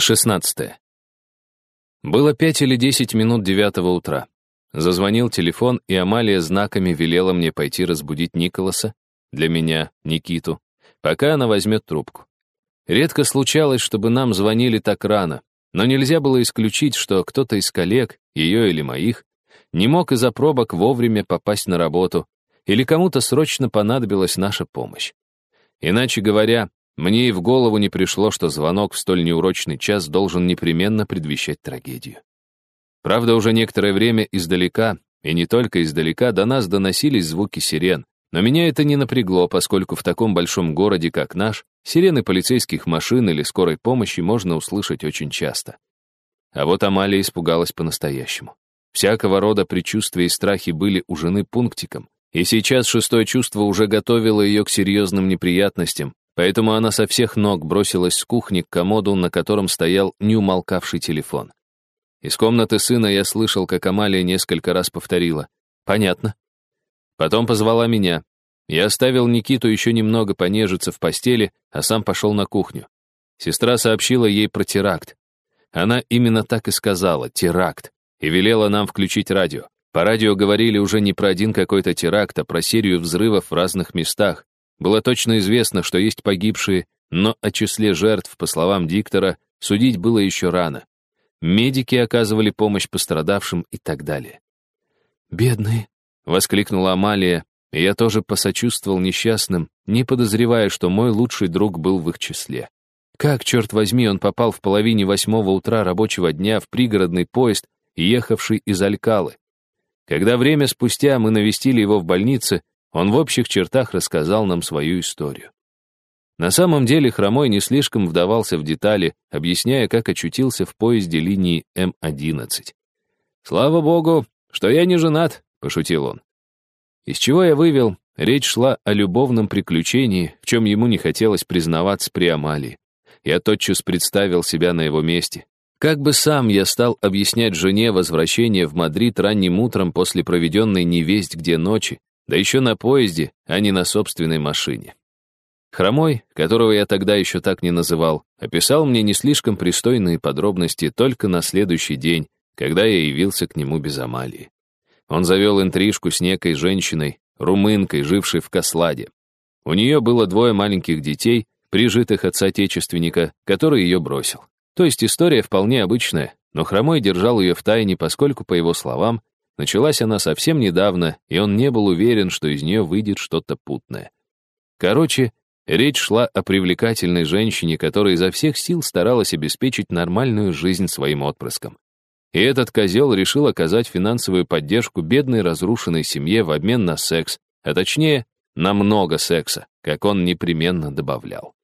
16. Было пять или десять минут девятого утра. Зазвонил телефон, и Амалия знаками велела мне пойти разбудить Николаса, для меня, Никиту, пока она возьмет трубку. Редко случалось, чтобы нам звонили так рано, но нельзя было исключить, что кто-то из коллег, ее или моих, не мог из-за пробок вовремя попасть на работу, или кому-то срочно понадобилась наша помощь. Иначе говоря, мне и в голову не пришло, что звонок в столь неурочный час должен непременно предвещать трагедию. Правда, уже некоторое время издалека, и не только издалека, до нас доносились звуки сирен, но меня это не напрягло, поскольку в таком большом городе, как наш, сирены полицейских машин или скорой помощи можно услышать очень часто. А вот Амалия испугалась по-настоящему. Всякого рода предчувствия и страхи были у жены пунктиком, и сейчас шестое чувство уже готовило ее к серьезным неприятностям, Поэтому она со всех ног бросилась с кухни к комоду, на котором стоял неумолкавший телефон. Из комнаты сына я слышал, как Амалия несколько раз повторила. «Понятно». Потом позвала меня. Я оставил Никиту еще немного понежиться в постели, а сам пошел на кухню. Сестра сообщила ей про теракт. Она именно так и сказала — теракт, и велела нам включить радио. По радио говорили уже не про один какой-то теракт, а про серию взрывов в разных местах, было точно известно, что есть погибшие, но о числе жертв, по словам диктора, судить было еще рано. Медики оказывали помощь пострадавшим и так далее. «Бедные!» — воскликнула Амалия, и я тоже посочувствовал несчастным, не подозревая, что мой лучший друг был в их числе. Как, черт возьми, он попал в половине восьмого утра рабочего дня в пригородный поезд, ехавший из Алькалы. Когда время спустя мы навестили его в больнице, он в общих чертах рассказал нам свою историю. На самом деле Хромой не слишком вдавался в детали, объясняя, как очутился в поезде линии М-11. «Слава богу, что я не женат», — пошутил он. Из чего я вывел, речь шла о любовном приключении, в чем ему не хотелось признаваться при Амалии. Я тотчас представил себя на его месте. Как бы сам я стал объяснять жене возвращение в Мадрид ранним утром после проведенной невесть где ночи, да еще на поезде, а не на собственной машине. Хромой, которого я тогда еще так не называл, описал мне не слишком пристойные подробности только на следующий день, когда я явился к нему без Амалии. Он завел интрижку с некой женщиной, румынкой, жившей в Касладе. У нее было двое маленьких детей, прижитых от соотечественника, который ее бросил. То есть история вполне обычная, но Хромой держал ее в тайне, поскольку, по его словам, Началась она совсем недавно, и он не был уверен, что из нее выйдет что-то путное. Короче, речь шла о привлекательной женщине, которая изо всех сил старалась обеспечить нормальную жизнь своим отпрыскам. И этот козел решил оказать финансовую поддержку бедной разрушенной семье в обмен на секс, а точнее, на много секса, как он непременно добавлял.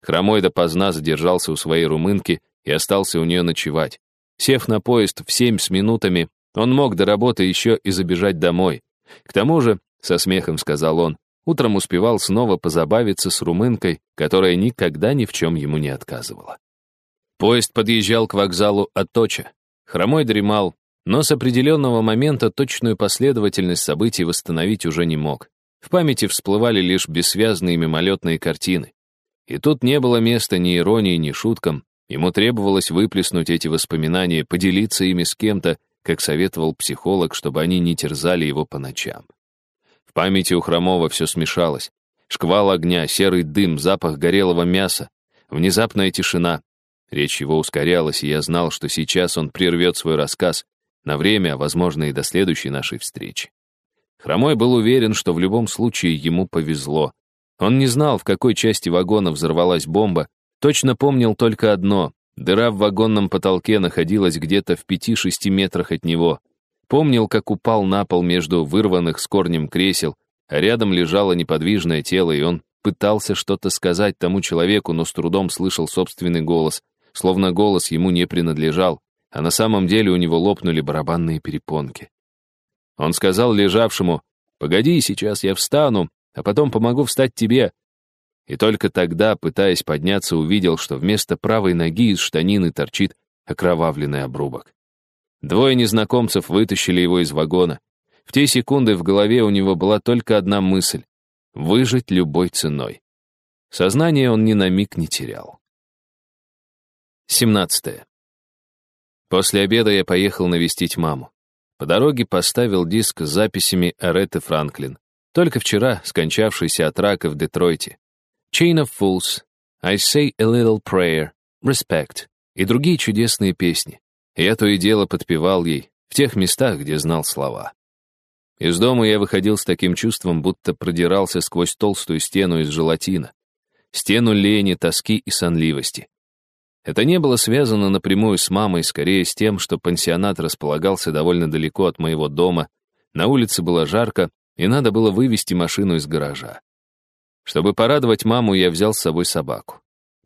Хромой допоздна задержался у своей румынки и остался у нее ночевать. Сев на поезд в семь с минутами, он мог до работы еще и забежать домой. К тому же, со смехом сказал он, утром успевал снова позабавиться с румынкой, которая никогда ни в чем ему не отказывала. Поезд подъезжал к вокзалу Аточа. Хромой дремал, но с определенного момента точную последовательность событий восстановить уже не мог. В памяти всплывали лишь бессвязные мимолетные картины. И тут не было места ни иронии, ни шуткам. Ему требовалось выплеснуть эти воспоминания, поделиться ими с кем-то, как советовал психолог, чтобы они не терзали его по ночам. В памяти у Хромова все смешалось. Шквал огня, серый дым, запах горелого мяса, внезапная тишина. Речь его ускорялась, и я знал, что сейчас он прервет свой рассказ на время, а, возможно, и до следующей нашей встречи. Хромой был уверен, что в любом случае ему повезло. Он не знал, в какой части вагона взорвалась бомба, точно помнил только одно Дыра в вагонном потолке находилась где-то в пяти-шести метрах от него. Помнил, как упал на пол между вырванных с корнем кресел, а рядом лежало неподвижное тело, и он пытался что-то сказать тому человеку, но с трудом слышал собственный голос, словно голос ему не принадлежал, а на самом деле у него лопнули барабанные перепонки. Он сказал лежавшему, «Погоди, сейчас я встану, а потом помогу встать тебе, и только тогда, пытаясь подняться, увидел, что вместо правой ноги из штанины торчит окровавленный обрубок. Двое незнакомцев вытащили его из вагона. В те секунды в голове у него была только одна мысль — выжить любой ценой. Сознание он ни на миг не терял. 17. 17. После обеда я поехал навестить маму. По дороге поставил диск с записями Аретты Франклин, только вчера скончавшийся от рака в Детройте. Chain of Fools, I Say a Little Prayer, Respect и другие чудесные песни. Я то и дело подпевал ей в тех местах, где знал слова. Из дома я выходил с таким чувством, будто продирался сквозь толстую стену из желатина. Стену лени, тоски и сонливости. Это не было связано напрямую с мамой, скорее с тем, что пансионат располагался довольно далеко от моего дома, на улице было жарко, и надо было вывести машину из гаража. Чтобы порадовать маму, я взял с собой собаку.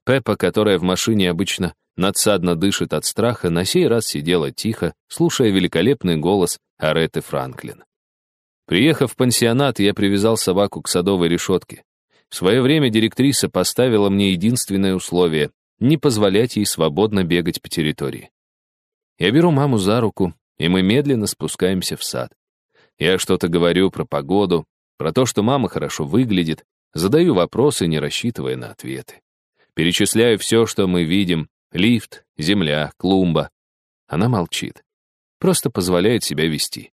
Пеппа, которая в машине обычно надсадно дышит от страха, на сей раз сидела тихо, слушая великолепный голос Ареты Франклин. Приехав в пансионат, я привязал собаку к садовой решетке. В свое время директриса поставила мне единственное условие не позволять ей свободно бегать по территории. Я беру маму за руку, и мы медленно спускаемся в сад. Я что-то говорю про погоду, про то, что мама хорошо выглядит, задаю вопросы, не рассчитывая на ответы. Перечисляю все, что мы видим — лифт, земля, клумба. Она молчит. Просто позволяет себя вести.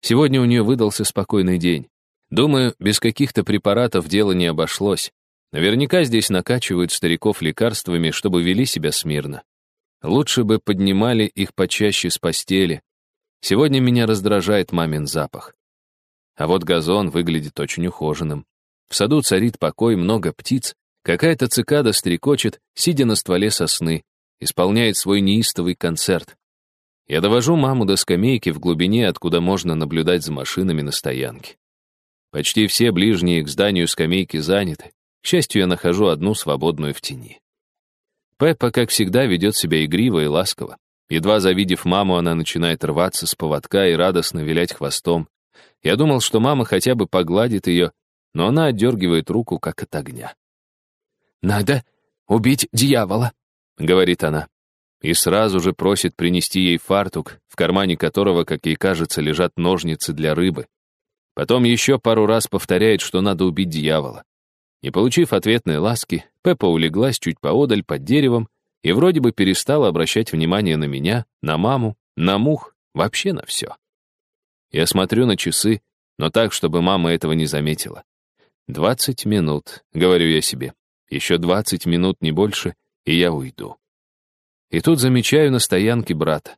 Сегодня у нее выдался спокойный день. Думаю, без каких-то препаратов дело не обошлось. Наверняка здесь накачивают стариков лекарствами, чтобы вели себя смирно. Лучше бы поднимали их почаще с постели. Сегодня меня раздражает мамин запах. А вот газон выглядит очень ухоженным. В саду царит покой, много птиц. Какая-то цикада стрекочет, сидя на стволе сосны, исполняет свой неистовый концерт. Я довожу маму до скамейки в глубине, откуда можно наблюдать за машинами на стоянке. Почти все ближние к зданию скамейки заняты. К счастью, я нахожу одну свободную в тени. Пеппа, как всегда, ведет себя игриво и ласково. Едва завидев маму, она начинает рваться с поводка и радостно вилять хвостом. Я думал, что мама хотя бы погладит ее, но она отдергивает руку, как от огня. «Надо убить дьявола», — говорит она. И сразу же просит принести ей фартук, в кармане которого, как ей кажется, лежат ножницы для рыбы. Потом еще пару раз повторяет, что надо убить дьявола. Не получив ответной ласки, Пеппа улеглась чуть поодаль под деревом и вроде бы перестала обращать внимание на меня, на маму, на мух, вообще на все. Я смотрю на часы, но так, чтобы мама этого не заметила. «Двадцать минут», — говорю я себе. «Еще двадцать минут, не больше, и я уйду». И тут замечаю на стоянке брата.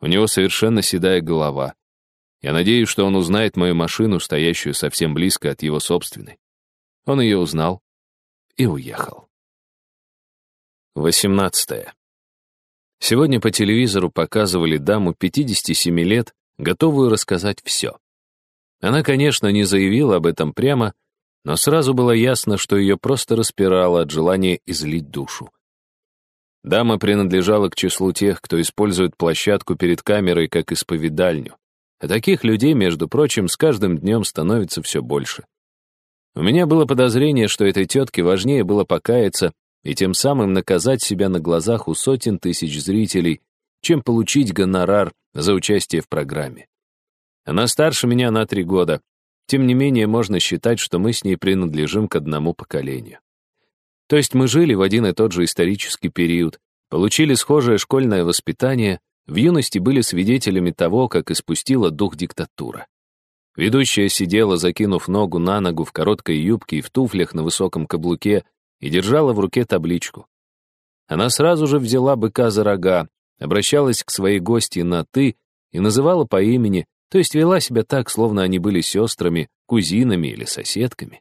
У него совершенно седая голова. Я надеюсь, что он узнает мою машину, стоящую совсем близко от его собственной. Он ее узнал и уехал. 18. Сегодня по телевизору показывали даму 57 лет, готовую рассказать все. Она, конечно, не заявила об этом прямо, но сразу было ясно, что ее просто распирало от желания излить душу. Дама принадлежала к числу тех, кто использует площадку перед камерой как исповедальню. А таких людей, между прочим, с каждым днем становится все больше. У меня было подозрение, что этой тетке важнее было покаяться и тем самым наказать себя на глазах у сотен тысяч зрителей, чем получить гонорар за участие в программе. Она старше меня на три года. Тем не менее, можно считать, что мы с ней принадлежим к одному поколению. То есть мы жили в один и тот же исторический период, получили схожее школьное воспитание, в юности были свидетелями того, как испустила дух диктатура. Ведущая сидела, закинув ногу на ногу в короткой юбке и в туфлях на высоком каблуке, и держала в руке табличку. Она сразу же взяла быка за рога, обращалась к своей гости на «ты» и называла по имени, то есть вела себя так, словно они были сестрами, кузинами или соседками.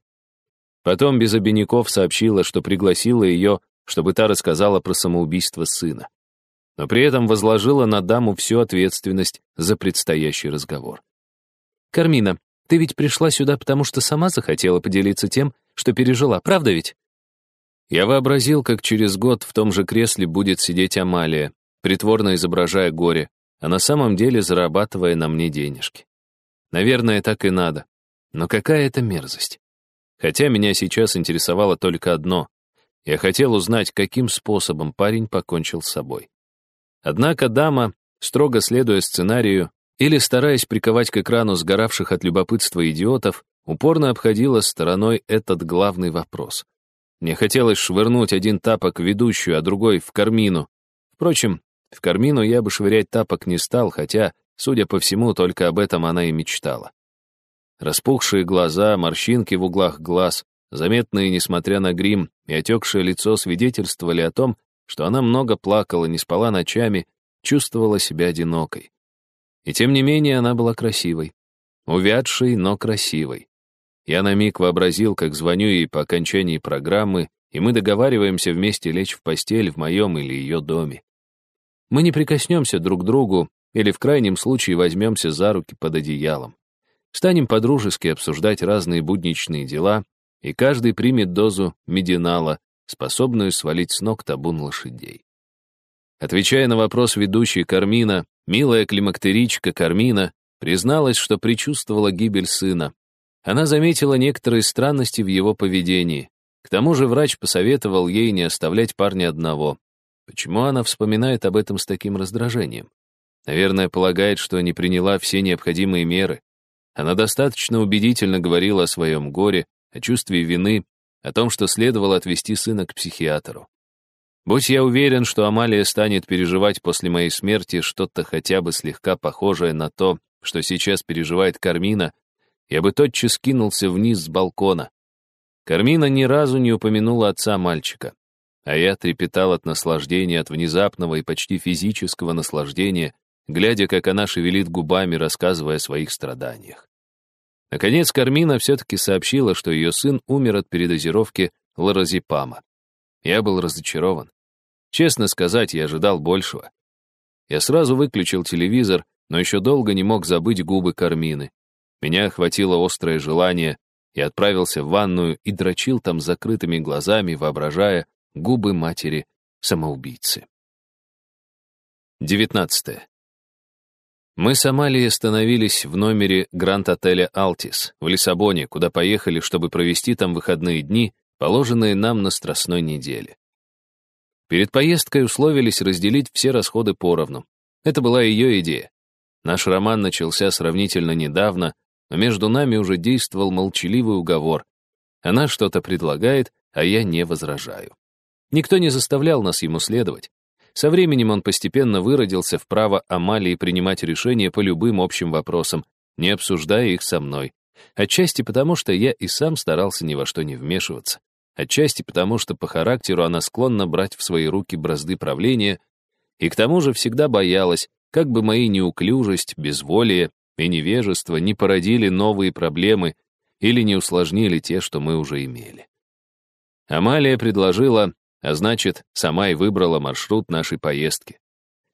Потом без обиняков сообщила, что пригласила ее, чтобы та рассказала про самоубийство сына. Но при этом возложила на даму всю ответственность за предстоящий разговор. «Кармина, ты ведь пришла сюда, потому что сама захотела поделиться тем, что пережила, правда ведь?» Я вообразил, как через год в том же кресле будет сидеть Амалия, притворно изображая горе, а на самом деле зарабатывая на мне денежки. Наверное, так и надо. Но какая это мерзость. Хотя меня сейчас интересовало только одно. Я хотел узнать, каким способом парень покончил с собой. Однако дама, строго следуя сценарию, или, стараясь приковать к экрану сгоравших от любопытства идиотов, упорно обходила стороной этот главный вопрос. Мне хотелось швырнуть один тапок в ведущую, а другой — в кармину. Впрочем, в Кармину я бы швырять тапок не стал, хотя, судя по всему, только об этом она и мечтала. Распухшие глаза, морщинки в углах глаз, заметные, несмотря на грим, и отекшее лицо свидетельствовали о том, что она много плакала, не спала ночами, чувствовала себя одинокой. И тем не менее она была красивой. Увядшей, но красивой. Я на миг вообразил, как звоню ей по окончании программы, и мы договариваемся вместе лечь в постель в моем или ее доме. Мы не прикоснемся друг к другу или в крайнем случае возьмемся за руки под одеялом. Станем подружески обсуждать разные будничные дела, и каждый примет дозу мединала, способную свалить с ног табун лошадей. Отвечая на вопрос ведущей Кармина, милая климактеричка Кармина призналась, что предчувствовала гибель сына. Она заметила некоторые странности в его поведении. К тому же врач посоветовал ей не оставлять парня одного. Почему она вспоминает об этом с таким раздражением? Наверное, полагает, что не приняла все необходимые меры. Она достаточно убедительно говорила о своем горе, о чувстве вины, о том, что следовало отвести сына к психиатру. Будь я уверен, что Амалия станет переживать после моей смерти что-то хотя бы слегка похожее на то, что сейчас переживает Кармина, я бы тотчас кинулся вниз с балкона. Кармина ни разу не упомянула отца мальчика, а я трепетал от наслаждения, от внезапного и почти физического наслаждения, глядя, как она шевелит губами, рассказывая о своих страданиях. Наконец, Кармина все-таки сообщила, что ее сын умер от передозировки лоразепама. Я был разочарован. Честно сказать, я ожидал большего. Я сразу выключил телевизор, но еще долго не мог забыть губы Кармины. Меня охватило острое желание, я отправился в ванную и дрочил там закрытыми глазами, воображая губы матери-самоубийцы. 19. Мы с Амалией остановились в номере Гранд-отеля «Алтис» в Лиссабоне, куда поехали, чтобы провести там выходные дни, положенные нам на страстной неделе. Перед поездкой условились разделить все расходы поровну. Это была ее идея. Наш роман начался сравнительно недавно, но между нами уже действовал молчаливый уговор. Она что-то предлагает, а я не возражаю. Никто не заставлял нас ему следовать. Со временем он постепенно выродился в право Амалии принимать решения по любым общим вопросам, не обсуждая их со мной. Отчасти потому, что я и сам старался ни во что не вмешиваться. Отчасти потому, что по характеру она склонна брать в свои руки бразды правления, и к тому же всегда боялась, как бы мои неуклюжесть, безволие и невежество не породили новые проблемы или не усложнили те, что мы уже имели. Амалия предложила а значит, сама и выбрала маршрут нашей поездки.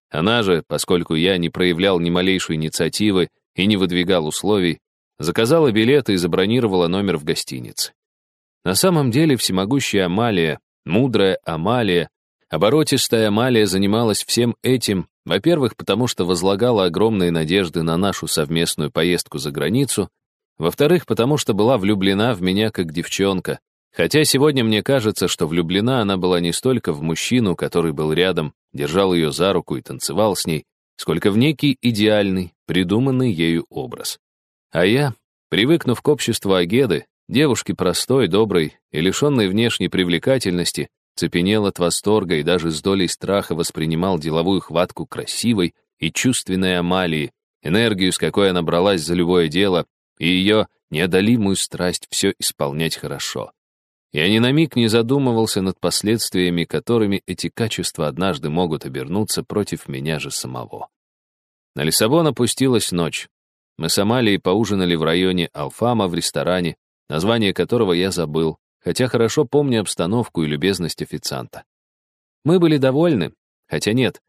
Она же, поскольку я не проявлял ни малейшей инициативы и не выдвигал условий, заказала билеты и забронировала номер в гостинице. На самом деле всемогущая Амалия, мудрая Амалия, оборотистая Амалия занималась всем этим, во-первых, потому что возлагала огромные надежды на нашу совместную поездку за границу, во-вторых, потому что была влюблена в меня как девчонка, Хотя сегодня мне кажется, что влюблена она была не столько в мужчину, который был рядом, держал ее за руку и танцевал с ней, сколько в некий идеальный, придуманный ею образ. А я, привыкнув к обществу Агеды, девушки простой, доброй и лишенной внешней привлекательности, цепенел от восторга и даже с долей страха воспринимал деловую хватку красивой и чувственной Амалии, энергию, с какой она бралась за любое дело, и ее неодолимую страсть все исполнять хорошо. Я ни на миг не задумывался над последствиями, которыми эти качества однажды могут обернуться против меня же самого. На Лиссабон опустилась ночь. Мы с Амалией поужинали в районе Алфама в ресторане, название которого я забыл, хотя хорошо помню обстановку и любезность официанта. Мы были довольны, хотя нет,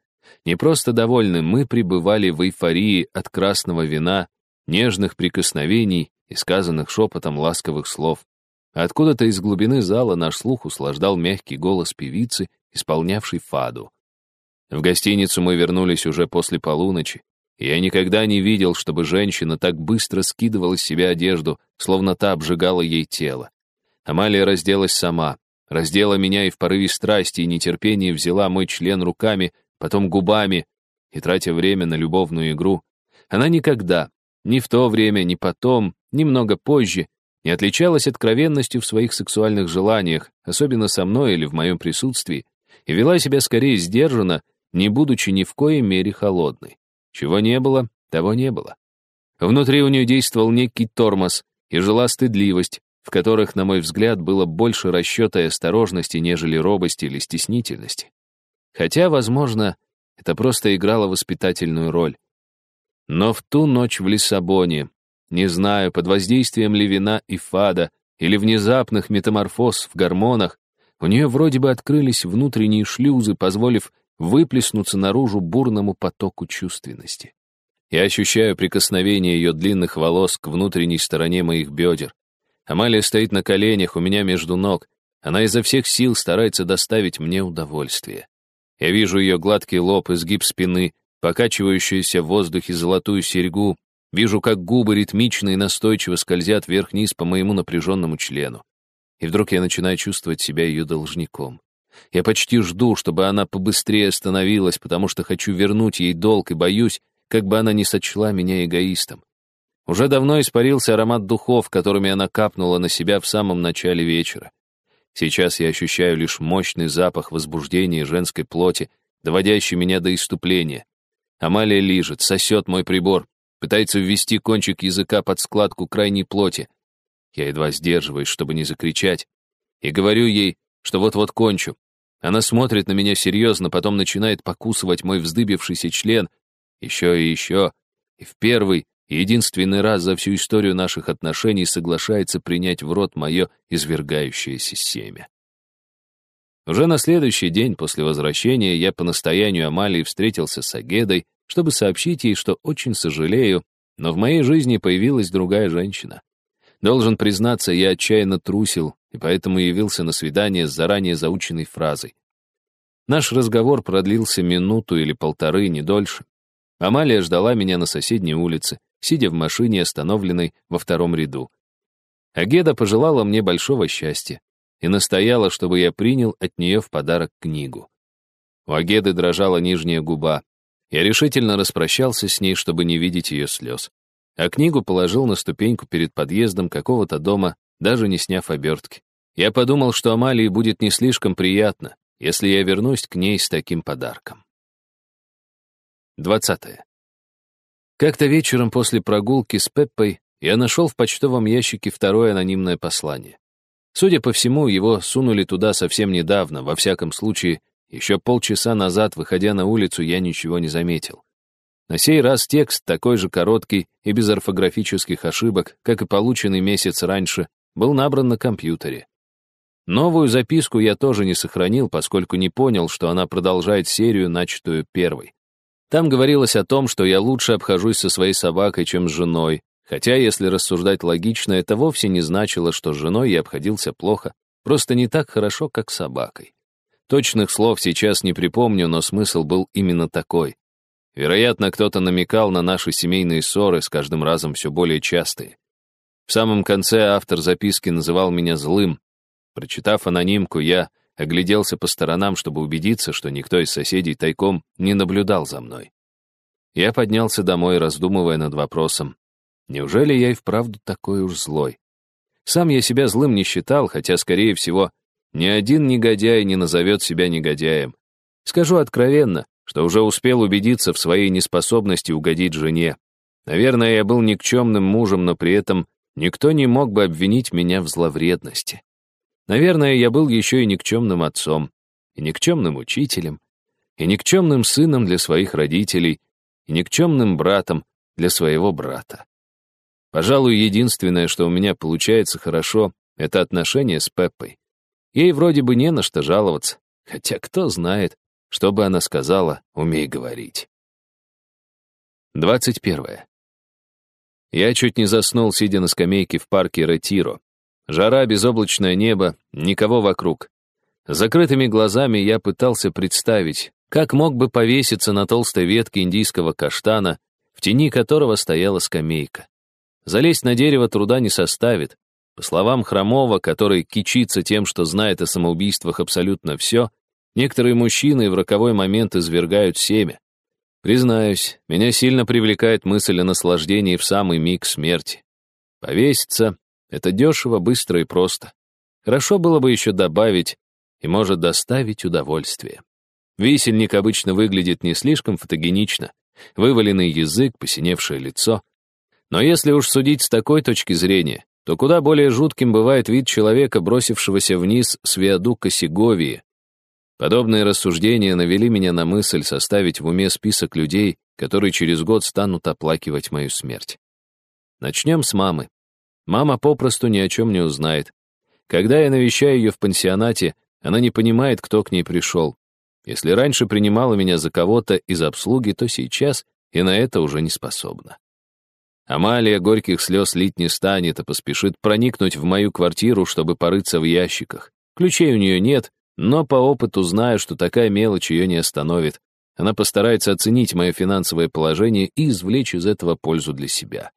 не просто довольны, мы пребывали в эйфории от красного вина, нежных прикосновений и сказанных шепотом ласковых слов. Откуда-то из глубины зала наш слух услаждал мягкий голос певицы, исполнявшей фаду. В гостиницу мы вернулись уже после полуночи, я никогда не видел, чтобы женщина так быстро скидывала с себя одежду, словно та обжигала ей тело. Амалия разделась сама, раздела меня и в порыве страсти и нетерпения взяла мой член руками, потом губами, и, тратя время на любовную игру, она никогда, ни в то время, ни потом, ни много позже, не отличалась откровенностью в своих сексуальных желаниях, особенно со мной или в моем присутствии, и вела себя скорее сдержанно, не будучи ни в коей мере холодной. Чего не было, того не было. Внутри у нее действовал некий тормоз и жила стыдливость, в которых, на мой взгляд, было больше расчета и осторожности, нежели робости или стеснительности. Хотя, возможно, это просто играло воспитательную роль. Но в ту ночь в Лиссабоне, не знаю, под воздействием ли вина и фада, или внезапных метаморфоз в гормонах, у нее вроде бы открылись внутренние шлюзы, позволив выплеснуться наружу бурному потоку чувственности. Я ощущаю прикосновение ее длинных волос к внутренней стороне моих бедер. Амалия стоит на коленях у меня между ног. Она изо всех сил старается доставить мне удовольствие. Я вижу ее гладкий лоб, изгиб спины, покачивающуюся в воздухе золотую серьгу, вижу, как губы ритмично и настойчиво скользят вверх-вниз по моему напряженному члену. И вдруг я начинаю чувствовать себя ее должником. Я почти жду, чтобы она побыстрее остановилась, потому что хочу вернуть ей долг и боюсь, как бы она не сочла меня эгоистом. Уже давно испарился аромат духов, которыми она капнула на себя в самом начале вечера. Сейчас я ощущаю лишь мощный запах возбуждения женской плоти, доводящий меня до иступления. Амалия лижет, сосет мой прибор, пытается ввести кончик языка под складку крайней плоти. Я едва сдерживаюсь, чтобы не закричать, и говорю ей, что вот-вот кончу. Она смотрит на меня серьезно, потом начинает покусывать мой вздыбившийся член, еще и еще, и в первый, единственный раз за всю историю наших отношений соглашается принять в рот мое извергающееся семя. Уже на следующий день после возвращения я по настоянию Амалии встретился с Агедой, чтобы сообщить ей, что очень сожалею, но в моей жизни появилась другая женщина. Должен признаться, я отчаянно трусил, и поэтому явился на свидание с заранее заученной фразой. Наш разговор продлился минуту или полторы, не дольше. Амалия ждала меня на соседней улице, сидя в машине, остановленной во втором ряду. Агеда пожелала мне большого счастья и настояла, чтобы я принял от нее в подарок книгу. У Агеды дрожала нижняя губа. Я решительно распрощался с ней, чтобы не видеть ее слез. А книгу положил на ступеньку перед подъездом какого-то дома, даже не сняв обертки. Я подумал, что Амалии будет не слишком приятно, если я вернусь к ней с таким подарком. 20. Как-то вечером после прогулки с Пеппой я нашел в почтовом ящике второе анонимное послание. Судя по всему, его сунули туда совсем недавно, во всяком случае, еще полчаса назад, выходя на улицу, я ничего не заметил. На сей раз текст такой же короткий и без орфографических ошибок, как и полученный месяц раньше, был набран на компьютере. Новую записку я тоже не сохранил, поскольку не понял, что она продолжает серию, начатую первой. Там говорилось о том, что я лучше обхожусь со своей собакой, чем с женой, хотя, если рассуждать логично, это вовсе не значило, что с женой я обходился плохо, просто не так хорошо, как с собакой. Точных слов сейчас не припомню, но смысл был именно такой. Вероятно, кто-то намекал на наши семейные ссоры, с каждым разом все более частые. В самом конце автор записки называл меня злым. Прочитав анонимку, я огляделся по сторонам, чтобы убедиться, что никто из соседей тайком не наблюдал за мной. Я поднялся домой, раздумывая над вопросом, неужели я и вправду такой уж злой? Сам я себя злым не считал, хотя, скорее всего, ни один негодяй не назовет себя негодяем. Скажу откровенно, что уже успел убедиться в своей неспособности угодить жене. Наверное, я был никчемным мужем, но при этом никто не мог бы обвинить меня в зловредности. Наверное, я был еще и никчемным отцом, и никчемным учителем, и никчемным сыном для своих родителей, и никчемным братом для своего брата. Пожалуй, единственное, что у меня получается хорошо, это отношения с Пеппой. Ей вроде бы не на что жаловаться, хотя кто знает, что бы она сказала, умей говорить. 21. Я чуть не заснул, сидя на скамейке в парке Ретиро. Жара, безоблачное небо, никого вокруг. Закрытыми глазами я пытался представить, как мог бы повеситься на толстой ветке индийского каштана, в тени которого стояла скамейка. Залезть на дерево труда не составит. По словам Хромова, который кичится тем, что знает о самоубийствах абсолютно все, некоторые мужчины в роковой момент извергают семя. Признаюсь, меня сильно привлекает мысль о наслаждении в самый миг смерти. Повеситься это дешево, быстро и просто. Хорошо было бы еще добавить и может доставить удовольствие. Висельник обычно выглядит не слишком фотогенично. Вываленный язык, посиневшее лицо. Но если уж судить с такой точки зрения, то куда более жутким бывает вид человека, бросившегося вниз с виадука Сеговии. Подобные рассуждения навели меня на мысль составить в уме список людей, которые через год станут оплакивать мою смерть. Начнем с мамы. Мама попросту ни о чем не узнает. Когда я навещаю ее в пансионате, она не понимает, кто к ней пришел. Если раньше принимала меня за кого-то из обслуги, то сейчас и на это уже не способна. Амалия горьких слез лить не станет, а поспешит проникнуть в мою квартиру, чтобы порыться в ящиках. Ключей у нее нет, но по опыту знаю, что такая мелочь ее не остановит. Она постарается оценить мое финансовое положение и извлечь из этого пользу для себя.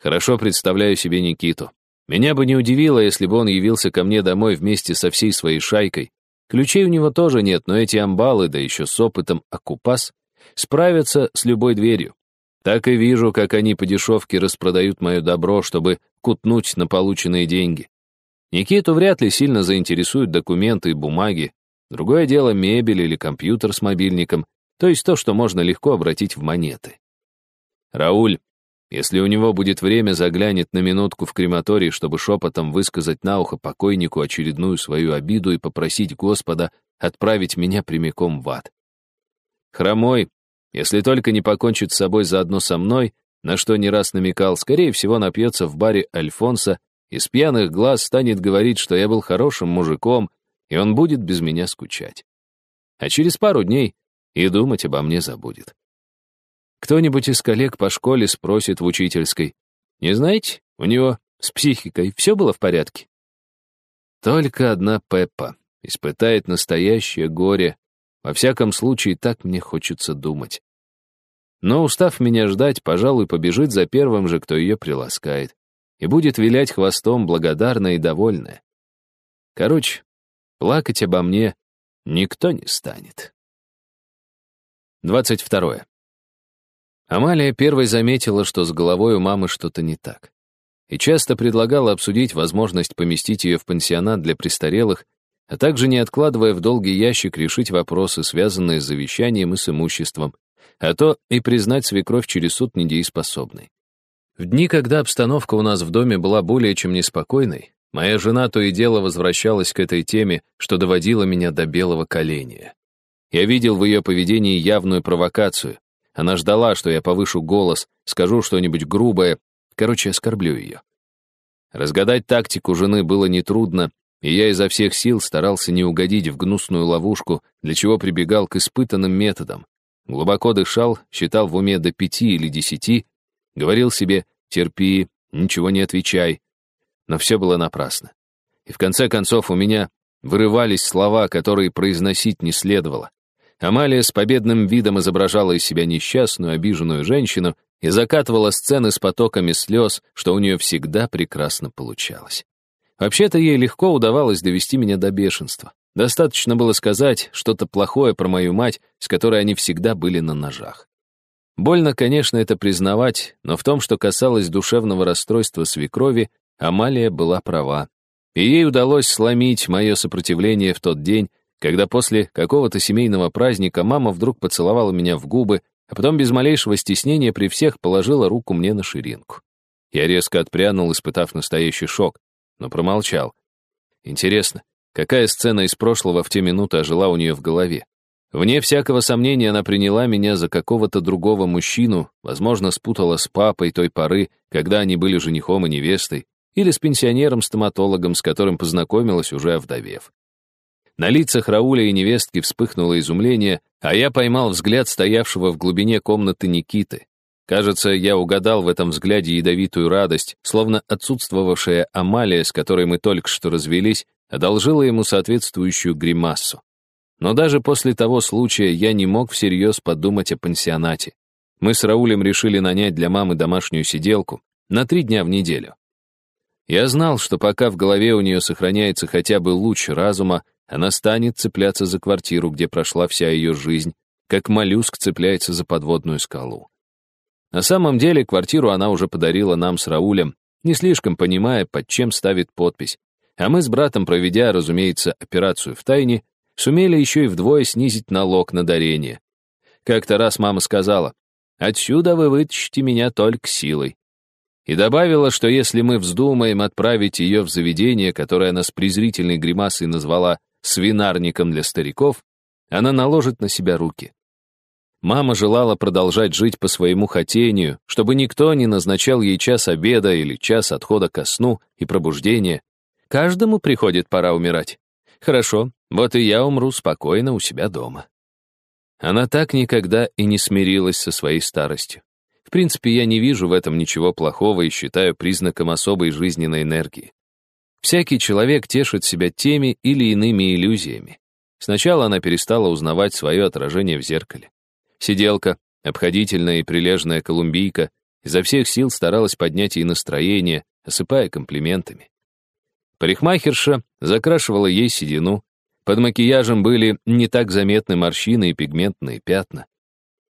Хорошо представляю себе Никиту. Меня бы не удивило, если бы он явился ко мне домой вместе со всей своей шайкой. Ключей у него тоже нет, но эти амбалы, да еще с опытом Акупас, справятся с любой дверью. Так и вижу, как они по дешевке распродают мое добро, чтобы кутнуть на полученные деньги. Никиту вряд ли сильно заинтересуют документы и бумаги. Другое дело мебель или компьютер с мобильником, то есть то, что можно легко обратить в монеты. Рауль, если у него будет время, заглянет на минутку в крематорий, чтобы шепотом высказать на ухо покойнику очередную свою обиду и попросить Господа отправить меня прямиком в ад. Хромой, если только не покончит с собой заодно со мной, на что не раз намекал, скорее всего, напьется в баре Альфонса и с пьяных глаз станет говорить, что я был хорошим мужиком, и он будет без меня скучать. А через пару дней и думать обо мне забудет. Кто-нибудь из коллег по школе спросит в учительской, «Не знаете, у него с психикой все было в порядке?» Только одна Пеппа испытает настоящее горе во всяком случае, так мне хочется думать. Но, устав меня ждать, пожалуй, побежит за первым же, кто ее приласкает, и будет вилять хвостом благодарная и довольная. Короче, плакать обо мне никто не станет. 22. Амалия первой заметила, что с головой у мамы что-то не так. И часто предлагала обсудить возможность поместить ее в пансионат для престарелых а также, не откладывая в долгий ящик, решить вопросы, связанные с завещанием и с имуществом, а то и признать свекровь через суд недееспособной. В дни, когда обстановка у нас в доме была более чем неспокойной, моя жена то и дело возвращалась к этой теме, что доводило меня до белого коленя. Я видел в ее поведении явную провокацию. Она ждала, что я повышу голос, скажу что-нибудь грубое, короче, оскорблю ее. Разгадать тактику жены было нетрудно, и я изо всех сил старался не угодить в гнусную ловушку, для чего прибегал к испытанным методам. Глубоко дышал, считал в уме до пяти или десяти, говорил себе «терпи, ничего не отвечай». Но все было напрасно. И в конце концов у меня вырывались слова, которые произносить не следовало. Амалия с победным видом изображала из себя несчастную, обиженную женщину и закатывала сцены с потоками слез, что у нее всегда прекрасно получалось. Вообще-то ей легко удавалось довести меня до бешенства. Достаточно было сказать что-то плохое про мою мать, с которой они всегда были на ножах. Больно, конечно, это признавать, но в том, что касалось душевного расстройства свекрови, Амалия была права. И ей удалось сломить мое сопротивление в тот день, когда после какого-то семейного праздника мама вдруг поцеловала меня в губы, а потом без малейшего стеснения при всех положила руку мне на ширинку. Я резко отпрянул, испытав настоящий шок но промолчал. Интересно, какая сцена из прошлого в те минуты ожила у нее в голове? Вне всякого сомнения она приняла меня за какого-то другого мужчину, возможно, спутала с папой той поры, когда они были женихом и невестой, или с пенсионером-стоматологом, с которым познакомилась, уже овдовев. На лицах Рауля и невестки вспыхнуло изумление, а я поймал взгляд стоявшего в глубине комнаты Никиты. Кажется, я угадал в этом взгляде ядовитую радость, словно отсутствовавшая Амалия, с которой мы только что развелись, одолжила ему соответствующую гримассу. Но даже после того случая я не мог всерьез подумать о пансионате. Мы с Раулем решили нанять для мамы домашнюю сиделку на три дня в неделю. Я знал, что пока в голове у нее сохраняется хотя бы луч разума, она станет цепляться за квартиру, где прошла вся ее жизнь, как моллюск цепляется за подводную скалу. На самом деле квартиру она уже подарила нам с Раулем, не слишком понимая, под чем ставит подпись. А мы с братом, проведя, разумеется, операцию в тайне, Сумели еще и вдвое снизить налог на дарение. Как-то раз мама сказала, «Отсюда вы вытащите меня только силой». И добавила, что если мы вздумаем отправить ее в заведение, которое она с презрительной гримасой назвала «свинарником для стариков», она наложит на себя руки. Мама желала продолжать жить по своему хотению, чтобы никто не назначал ей час обеда или час отхода ко сну и пробуждения. Каждому приходит пора умирать. Хорошо, вот и я умру спокойно у себя дома. Она так никогда и не смирилась со своей старостью. В принципе, я не вижу в этом ничего плохого и считаю признаком особой жизненной энергии. Всякий человек тешит себя теми или иными иллюзиями. Сначала она перестала узнавать свое отражение в зеркале. Сиделка, обходительная и прилежная колумбийка, изо всех сил старалась поднять ей настроение, осыпая комплиментами. Парикмахерша закрашивала ей седину, под макияжем были не так заметны морщины и пигментные пятна.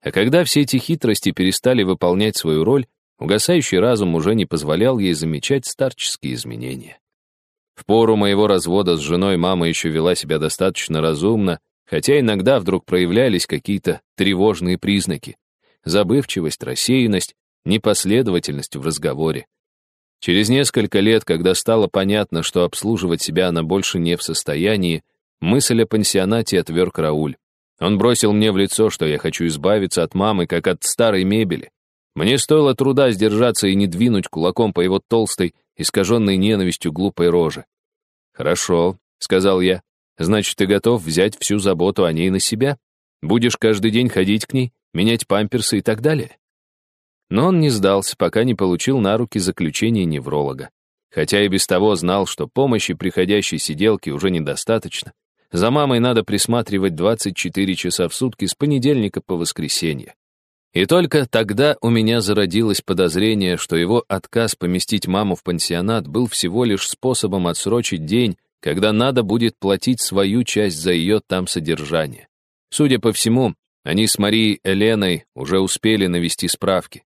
А когда все эти хитрости перестали выполнять свою роль, угасающий разум уже не позволял ей замечать старческие изменения. В пору моего развода с женой мама еще вела себя достаточно разумно, хотя иногда вдруг проявлялись какие-то тревожные признаки. Забывчивость, рассеянность, непоследовательность в разговоре. Через несколько лет, когда стало понятно, что обслуживать себя она больше не в состоянии, мысль о пансионате отверг Рауль. Он бросил мне в лицо, что я хочу избавиться от мамы, как от старой мебели. Мне стоило труда сдержаться и не двинуть кулаком по его толстой, искаженной ненавистью глупой роже. «Хорошо», — сказал я, Значит, ты готов взять всю заботу о ней на себя? Будешь каждый день ходить к ней, менять памперсы и так далее? Но он не сдался, пока не получил на руки заключение невролога. Хотя и без того знал, что помощи приходящей сиделки уже недостаточно. За мамой надо присматривать 24 часа в сутки с понедельника по воскресенье. И только тогда у меня зародилось подозрение, что его отказ поместить маму в пансионат был всего лишь способом отсрочить день, когда надо будет платить свою часть за ее там содержание. Судя по всему, они с Марией Эленой уже успели навести справки.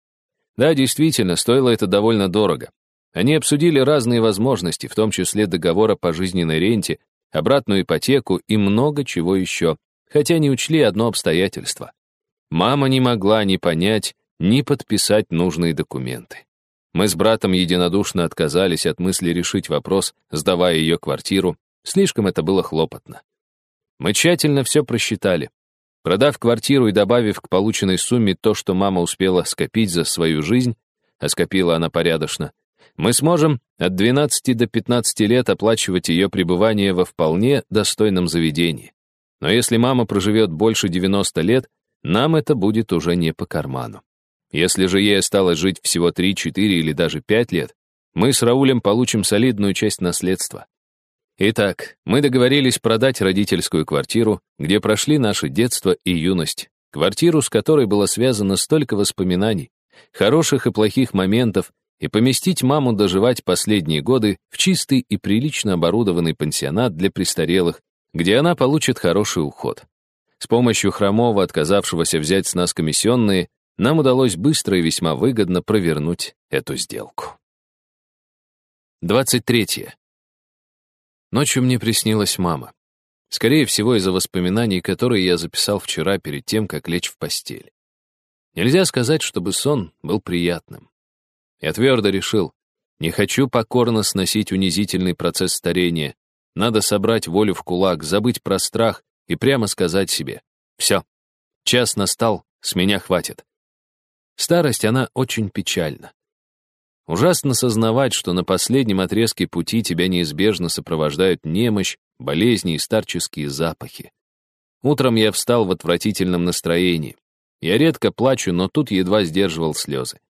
Да, действительно, стоило это довольно дорого. Они обсудили разные возможности, в том числе договор о пожизненной ренте, обратную ипотеку и много чего еще, хотя не учли одно обстоятельство. Мама не могла ни понять, ни подписать нужные документы. Мы с братом единодушно отказались от мысли решить вопрос, сдавая ее квартиру. Слишком это было хлопотно. Мы тщательно все просчитали. Продав квартиру и добавив к полученной сумме то, что мама успела скопить за свою жизнь, а скопила она порядочно, мы сможем от 12 до 15 лет оплачивать ее пребывание во вполне достойном заведении. Но если мама проживет больше 90 лет, нам это будет уже не по карману. Если же ей осталось жить всего 3, 4 или даже 5 лет, мы с Раулем получим солидную часть наследства. Итак, мы договорились продать родительскую квартиру, где прошли наше детство и юность, квартиру, с которой было связано столько воспоминаний, хороших и плохих моментов, и поместить маму доживать последние годы в чистый и прилично оборудованный пансионат для престарелых, где она получит хороший уход. С помощью Хромова, отказавшегося взять с нас комиссионные, нам удалось быстро и весьма выгодно провернуть эту сделку. 23. Ночью мне приснилась мама. Скорее всего, из-за воспоминаний, которые я записал вчера перед тем, как лечь в постель. Нельзя сказать, чтобы сон был приятным. Я твердо решил, не хочу покорно сносить унизительный процесс старения. Надо собрать волю в кулак, забыть про страх и прямо сказать себе «Все, час настал, с меня хватит». Старость, она очень печальна. Ужасно сознавать, что на последнем отрезке пути тебя неизбежно сопровождают немощь, болезни и старческие запахи. Утром я встал в отвратительном настроении. Я редко плачу, но тут едва сдерживал слезы.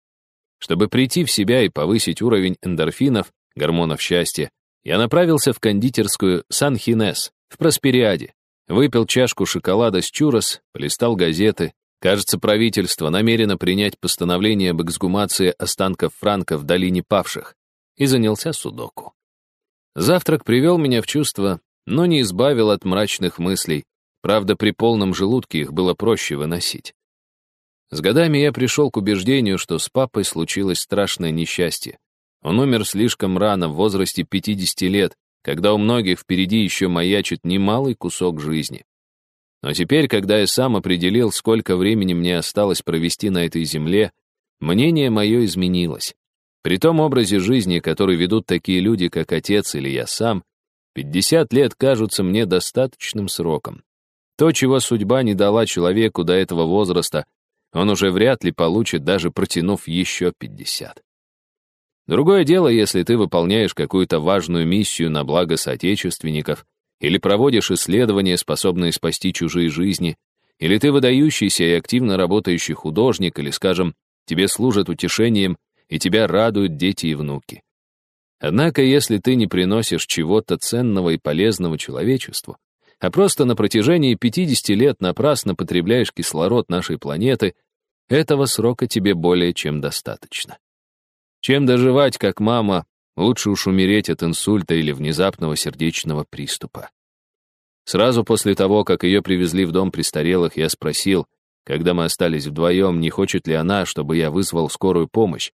Чтобы прийти в себя и повысить уровень эндорфинов, гормонов счастья, я направился в кондитерскую Сан-Хинес в Проспериаде, выпил чашку шоколада с чурос, полистал газеты, Кажется, правительство намерено принять постановление об эксгумации останков Франка в долине павших и занялся судоку. Завтрак привел меня в чувство, но не избавил от мрачных мыслей. Правда, при полном желудке их было проще выносить. С годами я пришел к убеждению, что с папой случилось страшное несчастье. Он умер слишком рано, в возрасте 50 лет, когда у многих впереди еще маячит немалый кусок жизни. Но теперь, когда я сам определил, сколько времени мне осталось провести на этой земле, мнение мое изменилось. При том образе жизни, который ведут такие люди, как отец или я сам, 50 лет кажутся мне достаточным сроком. То, чего судьба не дала человеку до этого возраста, он уже вряд ли получит, даже протянув еще 50. Другое дело, если ты выполняешь какую-то важную миссию на благо соотечественников, или проводишь исследования, способные спасти чужие жизни, или ты выдающийся и активно работающий художник, или, скажем, тебе служат утешением, и тебя радуют дети и внуки. Однако, если ты не приносишь чего-то ценного и полезного человечеству, а просто на протяжении 50 лет напрасно потребляешь кислород нашей планеты, этого срока тебе более чем достаточно. Чем доживать, как мама, лучше уж умереть от инсульта или внезапного сердечного приступа. Сразу после того, как ее привезли в дом престарелых, я спросил, когда мы остались вдвоем, не хочет ли она, чтобы я вызвал скорую помощь.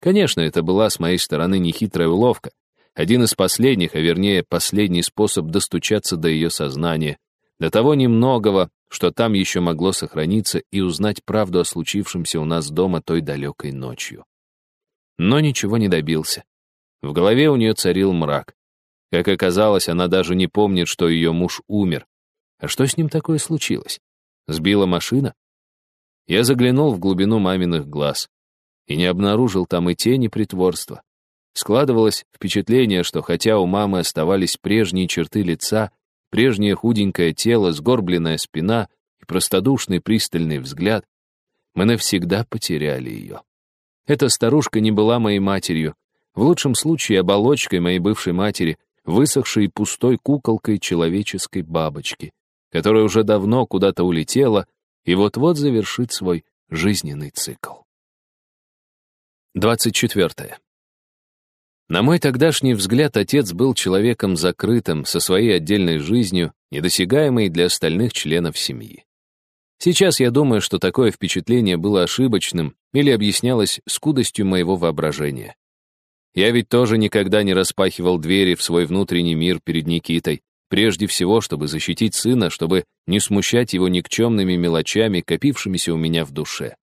Конечно, это была с моей стороны нехитрая уловка. Один из последних, а вернее, последний способ достучаться до ее сознания, до того немногого, что там еще могло сохраниться и узнать правду о случившемся у нас дома той далекой ночью. Но ничего не добился. В голове у нее царил мрак. Как оказалось, она даже не помнит, что ее муж умер. А что с ним такое случилось? Сбила машина? Я заглянул в глубину маминых глаз и не обнаружил там и тени притворства. Складывалось впечатление, что хотя у мамы оставались прежние черты лица, прежнее худенькое тело, сгорбленная спина и простодушный пристальный взгляд, мы навсегда потеряли ее. Эта старушка не была моей матерью, в лучшем случае оболочкой моей бывшей матери, высохшей пустой куколкой человеческой бабочки, которая уже давно куда-то улетела и вот-вот завершит свой жизненный цикл. 24. На мой тогдашний взгляд, отец был человеком закрытым, со своей отдельной жизнью, недосягаемой для остальных членов семьи. Сейчас я думаю, что такое впечатление было ошибочным или объяснялось скудостью моего воображения. Я ведь тоже никогда не распахивал двери в свой внутренний мир перед Никитой, прежде всего, чтобы защитить сына, чтобы не смущать его никчемными мелочами, копившимися у меня в душе.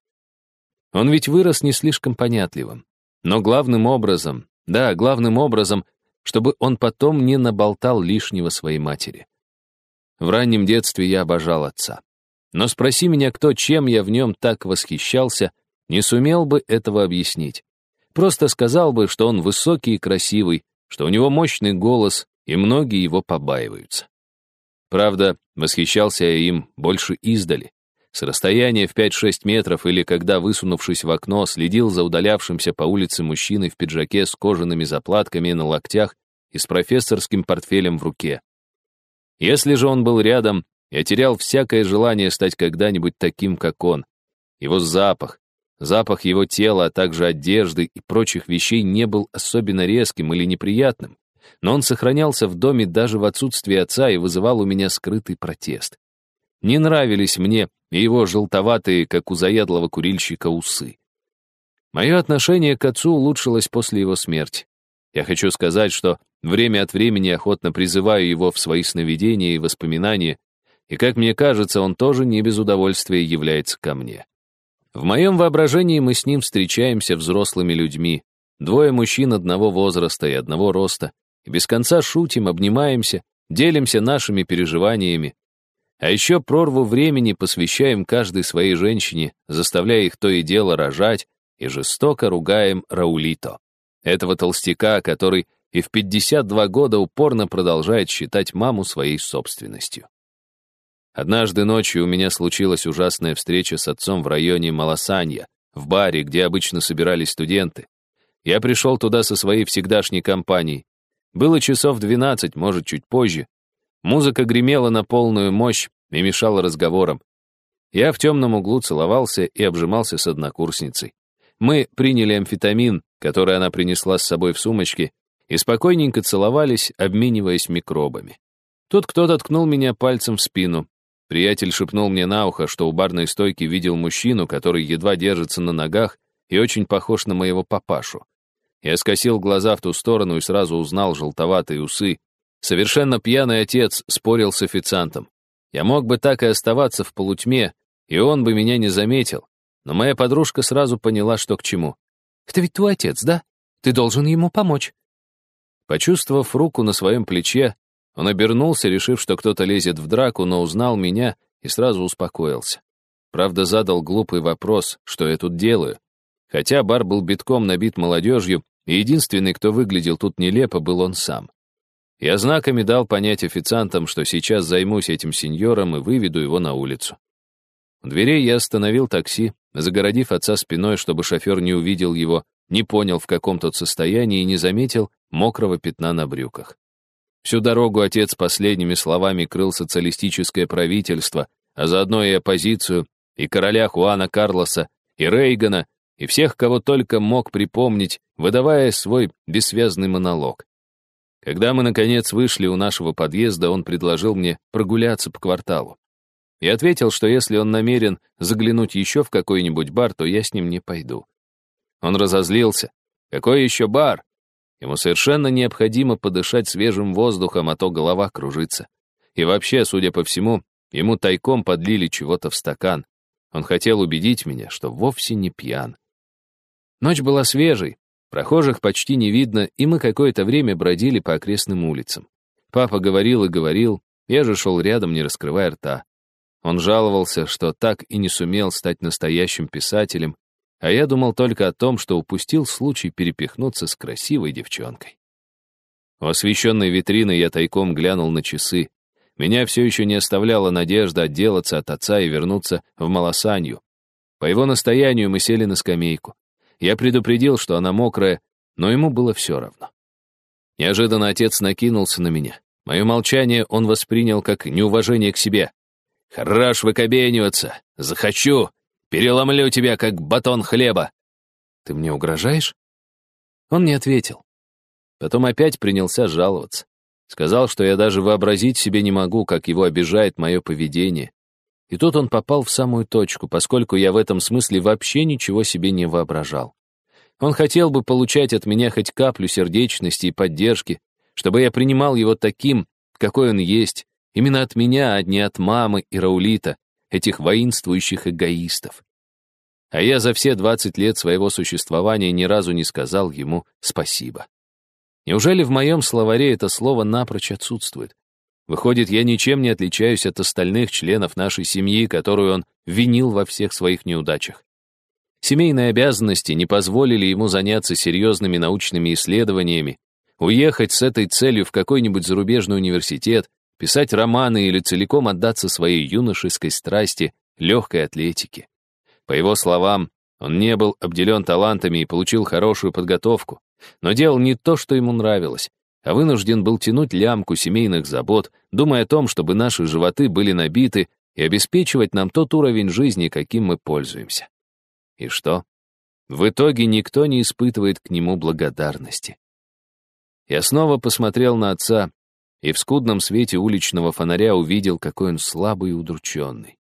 Он ведь вырос не слишком понятливым. Но главным образом, да, главным образом, чтобы он потом не наболтал лишнего своей матери. В раннем детстве я обожал отца. Но спроси меня, кто чем я в нем так восхищался, не сумел бы этого объяснить. Просто сказал бы, что он высокий и красивый, что у него мощный голос, и многие его побаиваются. Правда, восхищался я им больше издали. С расстояния в 5-6 метров или когда, высунувшись в окно, следил за удалявшимся по улице мужчиной в пиджаке с кожаными заплатками на локтях и с профессорским портфелем в руке. Если же он был рядом, я терял всякое желание стать когда-нибудь таким, как он. Его запах, запах его тела, а также одежды и прочих вещей не был особенно резким или неприятным, но он сохранялся в доме даже в отсутствии отца и вызывал у меня скрытый протест. Не нравились мне и его желтоватые, как у заядлого курильщика, усы. Мое отношение к отцу улучшилось после его смерти. Я хочу сказать, что время от времени охотно призываю его в свои сновидения и воспоминания, и, как мне кажется, он тоже не без удовольствия является ко мне. В моем воображении мы с ним встречаемся взрослыми людьми, двое мужчин одного возраста и одного роста, и без конца шутим, обнимаемся, делимся нашими переживаниями, а еще прорву времени посвящаем каждой своей женщине, заставляя их то и дело рожать, и жестоко ругаем Раулито, этого толстяка, который и в 52 года упорно продолжает считать маму своей собственностью. Однажды ночью у меня случилась ужасная встреча с отцом в районе Малосанья, в баре, где обычно собирались студенты. Я пришел туда со своей всегдашней компанией. Было часов 12, может, чуть позже, Музыка гремела на полную мощь и мешала разговорам. Я в темном углу целовался и обжимался с однокурсницей. Мы приняли амфетамин, который она принесла с собой в сумочке, и спокойненько целовались, обмениваясь микробами. Тут кто-то ткнул меня пальцем в спину. Приятель шепнул мне на ухо, что у барной стойки видел мужчину, который едва держится на ногах и очень похож на моего папашу. Я скосил глаза в ту сторону и сразу узнал желтоватые усы, Совершенно пьяный отец спорил с официантом. Я мог бы так и оставаться в полутьме, и он бы меня не заметил. Но моя подружка сразу поняла, что к чему. «Это ведь твой отец, да? Ты должен ему помочь». Почувствовав руку на своем плече, он обернулся, решив, что кто-то лезет в драку, но узнал меня и сразу успокоился. Правда, задал глупый вопрос, что я тут делаю. Хотя бар был битком набит молодежью, и единственный, кто выглядел тут нелепо, был он сам. Я знаками дал понять официантам, что сейчас займусь этим сеньором и выведу его на улицу. У дверей я остановил такси, загородив отца спиной, чтобы шофер не увидел его, не понял, в каком тот состоянии, и не заметил мокрого пятна на брюках. Всю дорогу отец последними словами крыл социалистическое правительство, а заодно и оппозицию, и короля Хуана Карлоса, и Рейгана, и всех, кого только мог припомнить, выдавая свой бессвязный монолог. Когда мы, наконец, вышли у нашего подъезда, он предложил мне прогуляться по кварталу. Я ответил, что если он намерен заглянуть еще в какой-нибудь бар, то я с ним не пойду. Он разозлился. Какой еще бар? Ему совершенно необходимо подышать свежим воздухом, а то голова кружится. И вообще, судя по всему, ему тайком подлили чего-то в стакан. Он хотел убедить меня, что вовсе не пьян. Ночь была свежей, прохожих почти не видно, и мы какое-то время бродили по окрестным улицам. Папа говорил и говорил, я же шел рядом, не раскрывая рта. Он жаловался, что так и не сумел стать настоящим писателем, а я думал только о том, что упустил случай перепихнуться с красивой девчонкой. У освещенной витрины я тайком глянул на часы. Меня все еще не оставляла надежда отделаться от отца и вернуться в Малосанью. По его настоянию мы сели на скамейку. Я предупредил, что она мокрая, но ему было все равно. Неожиданно отец накинулся на меня. Мое молчание он воспринял как неуважение к себе. «Хорош выкобениваться! Захочу! Переломлю тебя, как батон хлеба!» «Ты мне угрожаешь?» Он не ответил. Потом опять принялся жаловаться. Сказал, что я даже вообразить себе не могу, как его обижает мое поведение. И тут он попал в самую точку, поскольку я в этом смысле вообще ничего себе не воображал. Он хотел бы получать от меня хоть каплю сердечности и поддержки, чтобы я принимал его таким, какой он есть, именно от меня, а не от мамы и Раулита, этих воинствующих эгоистов. А я за все 20 лет своего существования ни разу не сказал ему спасибо. Неужели в моем словаре это слово напрочь отсутствует? Выходит, я ничем не отличаюсь от остальных членов нашей семьи, которую он винил во всех своих неудачах. Семейные обязанности не позволили ему заняться серьезными научными исследованиями, уехать с этой целью в какой-нибудь зарубежный университет, писать романы или целиком отдаться своей юношеской страсти, легкой атлетике. По его словам, он не был обделен талантами и получил хорошую подготовку, но делал не то, что ему нравилось, а вынужден был тянуть лямку семейных забот, думая о том, чтобы наши животы были набиты и обеспечивать нам тот уровень жизни, каким мы пользуемся. И что? В итоге никто не испытывает к нему благодарности. Я снова посмотрел на отца, и в скудном свете уличного фонаря увидел, какой он слабый и удрученный.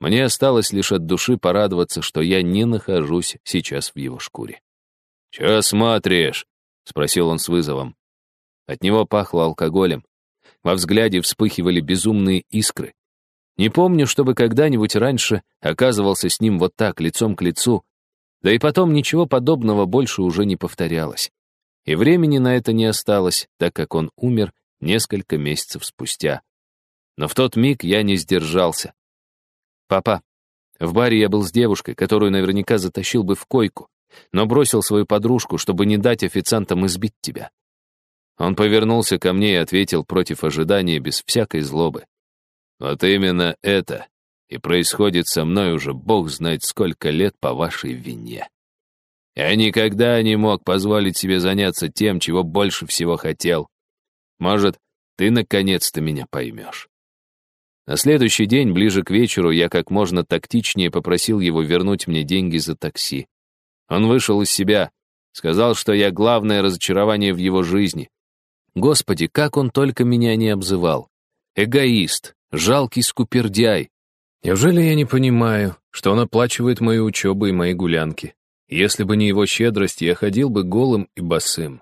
Мне осталось лишь от души порадоваться, что я не нахожусь сейчас в его шкуре. «Чё смотришь?» — спросил он с вызовом. От него пахло алкоголем. Во взгляде вспыхивали безумные искры. Не помню, чтобы когда-нибудь раньше оказывался с ним вот так, лицом к лицу. Да и потом ничего подобного больше уже не повторялось. И времени на это не осталось, так как он умер несколько месяцев спустя. Но в тот миг я не сдержался. «Папа, в баре я был с девушкой, которую наверняка затащил бы в койку, но бросил свою подружку, чтобы не дать официантам избить тебя». Он повернулся ко мне и ответил против ожидания без всякой злобы. «Вот именно это и происходит со мной уже бог знает сколько лет по вашей вине. Я никогда не мог позволить себе заняться тем, чего больше всего хотел. Может, ты наконец-то меня поймешь. На следующий день, ближе к вечеру, я как можно тактичнее попросил его вернуть мне деньги за такси. Он вышел из себя, сказал, что я главное разочарование в его жизни. Господи, как он только меня не обзывал. Эгоист, жалкий скупердяй. Неужели я не понимаю, что он оплачивает мою учебу и мои гулянки? Если бы не его щедрость, я ходил бы голым и босым.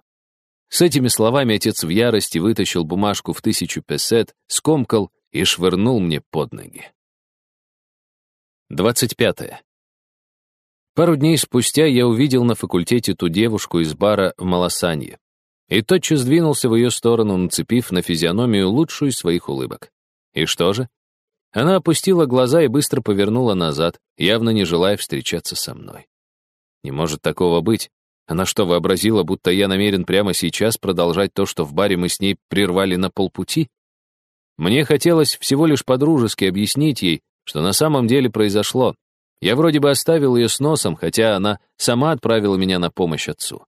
С этими словами отец в ярости вытащил бумажку в тысячу песет, скомкал и швырнул мне под ноги. 25. Пару дней спустя я увидел на факультете ту девушку из бара в Малосанье и тотчас двинулся в ее сторону, нацепив на физиономию лучшую из своих улыбок. И что же? Она опустила глаза и быстро повернула назад, явно не желая встречаться со мной. Не может такого быть. Она что, вообразила, будто я намерен прямо сейчас продолжать то, что в баре мы с ней прервали на полпути? Мне хотелось всего лишь подружески объяснить ей, что на самом деле произошло. Я вроде бы оставил ее с носом, хотя она сама отправила меня на помощь отцу.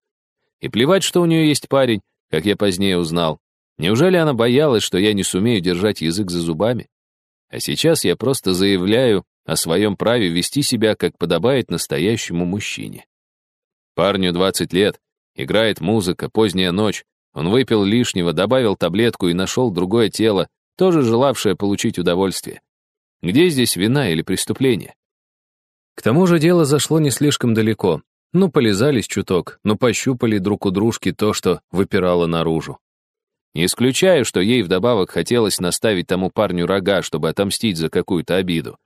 И плевать, что у нее есть парень, как я позднее узнал. Неужели она боялась, что я не сумею держать язык за зубами? А сейчас я просто заявляю о своем праве вести себя, как подобает настоящему мужчине. Парню 20 лет, играет музыка, поздняя ночь, он выпил лишнего, добавил таблетку и нашел другое тело, тоже желавшее получить удовольствие. Где здесь вина или преступление? К тому же дело зашло не слишком далеко. Ну, полезались чуток, ну, пощупали друг у дружки то, что выпирало наружу. Не исключаю, что ей вдобавок хотелось наставить тому парню рога, чтобы отомстить за какую-то обиду.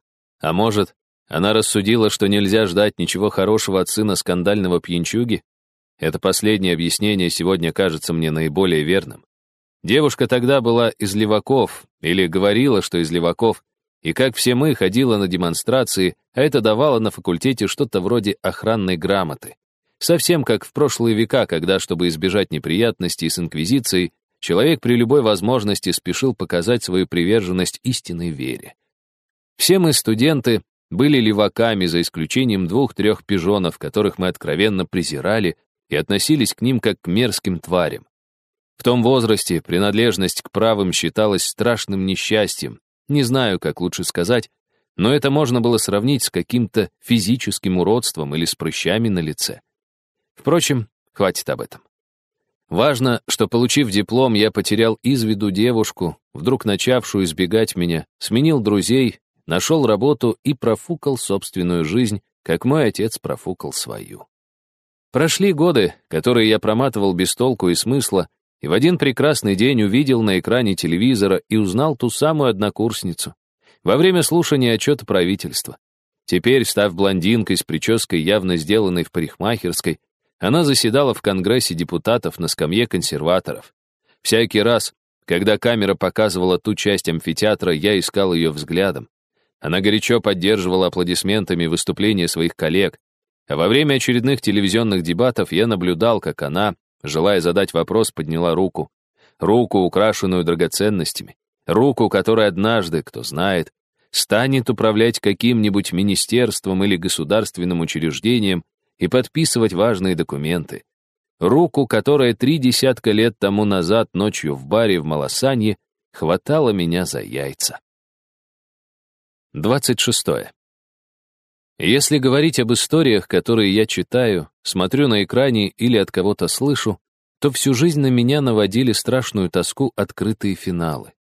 А может, она рассудила, что нельзя ждать ничего хорошего от сына скандального пьянчуги? Это последнее объяснение сегодня кажется мне наиболее верным. Девушка тогда была из леваков, или говорила, что из леваков, и как все мы ходила на демонстрации, а это давало на факультете что-то вроде охранной грамоты. Совсем как в прошлые века, когда, чтобы избежать неприятностей с инквизицией, человек при любой возможности спешил показать свою приверженность истинной вере. Все мы, студенты, были леваками, за исключением двух-трех пижонов, которых мы откровенно презирали и относились к ним как к мерзким тварям. В том возрасте принадлежность к правым считалась страшным несчастьем, не знаю, как лучше сказать, но это можно было сравнить с каким-то физическим уродством или с прыщами на лице. Впрочем, хватит об этом. Важно, что, получив диплом, я потерял из виду девушку, вдруг начавшую избегать меня, сменил друзей, нашел работу и профукал собственную жизнь, как мой отец профукал свою. Прошли годы, которые я проматывал без толку и смысла, и в один прекрасный день увидел на экране телевизора и узнал ту самую однокурсницу во время слушания отчета правительства. Теперь, став блондинкой с прической, явно сделанной в парикмахерской, она заседала в Конгрессе депутатов на скамье консерваторов. Всякий раз, когда камера показывала ту часть амфитеатра, я искал ее взглядом. Она горячо поддерживала аплодисментами выступления своих коллег, а во время очередных телевизионных дебатов я наблюдал, как она, желая задать вопрос, подняла руку. Руку, украшенную драгоценностями. Руку, которая однажды, кто знает, станет управлять каким-нибудь министерством или государственным учреждением и подписывать важные документы. Руку, которая три десятка лет тому назад ночью в баре в Малосанье хватала меня за яйца. 26. Если говорить об историях, которые я читаю, смотрю на экране или от кого-то слышу, то всю жизнь на меня наводили страшную тоску открытые финалы.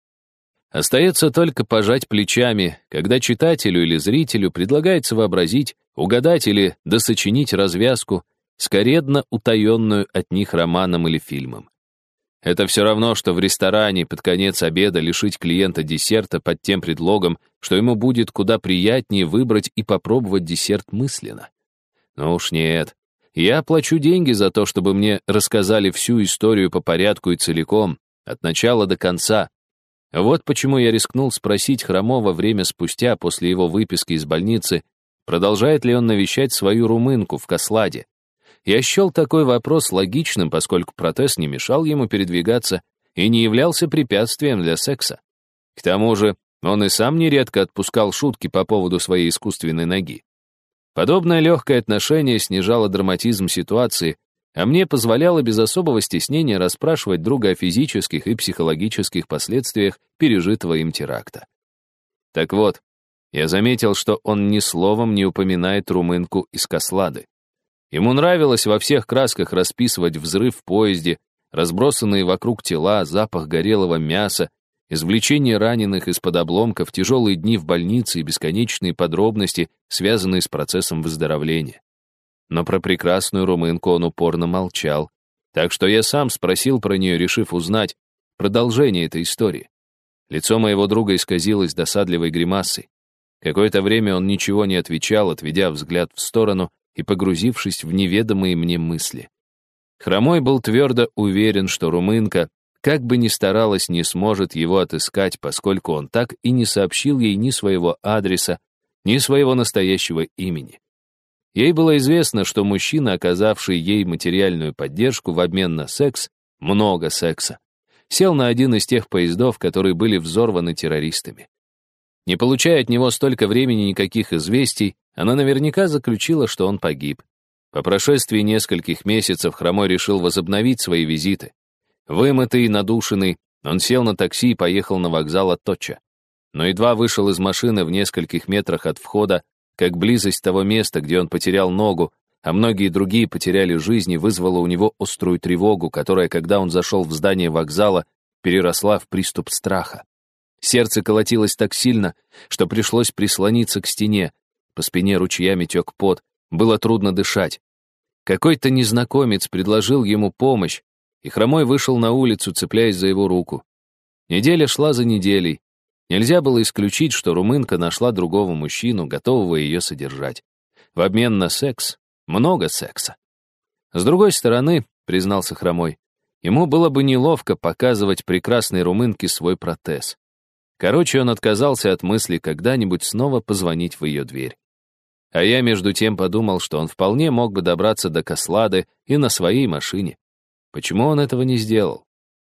Остается только пожать плечами, когда читателю или зрителю предлагается вообразить, угадать или досочинить развязку, скоредно утаенную от них романом или фильмом. Это все равно, что в ресторане под конец обеда лишить клиента десерта под тем предлогом, что ему будет куда приятнее выбрать и попробовать десерт мысленно. Но уж нет. Я плачу деньги за то, чтобы мне рассказали всю историю по порядку и целиком, от начала до конца. Вот почему я рискнул спросить Хромова время спустя после его выписки из больницы, продолжает ли он навещать свою румынку в Косладе. Я счел такой вопрос логичным, поскольку протез не мешал ему передвигаться и не являлся препятствием для секса. К тому же он и сам нередко отпускал шутки по поводу своей искусственной ноги. Подобное легкое отношение снижало драматизм ситуации, а мне позволяло без особого стеснения расспрашивать друга о физических и психологических последствиях пережитого им теракта. Так вот, я заметил, что он ни словом не упоминает румынку из Кослады. Ему нравилось во всех красках расписывать взрыв в поезде, разбросанные вокруг тела, запах горелого мяса, извлечение раненых из-под обломков, тяжелые дни в больнице и бесконечные подробности, связанные с процессом выздоровления. Но про прекрасную румынку он упорно молчал, Так что я сам спросил про нее, решив узнать продолжение этой истории. Лицо моего друга исказилось досадливой гримасой. Какое-то время он ничего не отвечал, отведя взгляд в сторону и погрузившись в неведомые мне мысли. Хромой был твердо уверен, что румынка, как бы ни старалась, не сможет его отыскать, поскольку он так и не сообщил ей ни своего адреса, ни своего настоящего имени. Ей было известно, что мужчина, оказавший ей материальную поддержку в обмен на секс, много секса, сел на один из тех поездов, которые были взорваны террористами. Не получая от него столько времени никаких известий, она наверняка заключила, что он погиб. По прошествии нескольких месяцев Хромой решил возобновить свои визиты. Вымытый и надушенный, он сел на такси и поехал на вокзал от Точа. Но едва вышел из машины в нескольких метрах от входа, как близость того места, где он потерял ногу, а многие другие потеряли жизни, вызвала у него острую тревогу, которая, когда он зашел в здание вокзала, переросла в приступ страха. Сердце колотилось так сильно, что пришлось прислониться к стене. По спине ручьями тек пот, было трудно дышать. Какой-то незнакомец предложил ему помощь, и Хромой вышел на улицу, цепляясь за его руку. Неделя шла за неделей. Нельзя было исключить, что румынка нашла другого мужчину, готового ее содержать. В обмен на секс, много секса. С другой стороны, признался Хромой, ему было бы неловко показывать прекрасной румынке свой протез. Короче, он отказался от мысли когда-нибудь снова позвонить в ее дверь. А я между тем подумал, что он вполне мог бы добраться до Кослады и на своей машине. Почему он этого не сделал?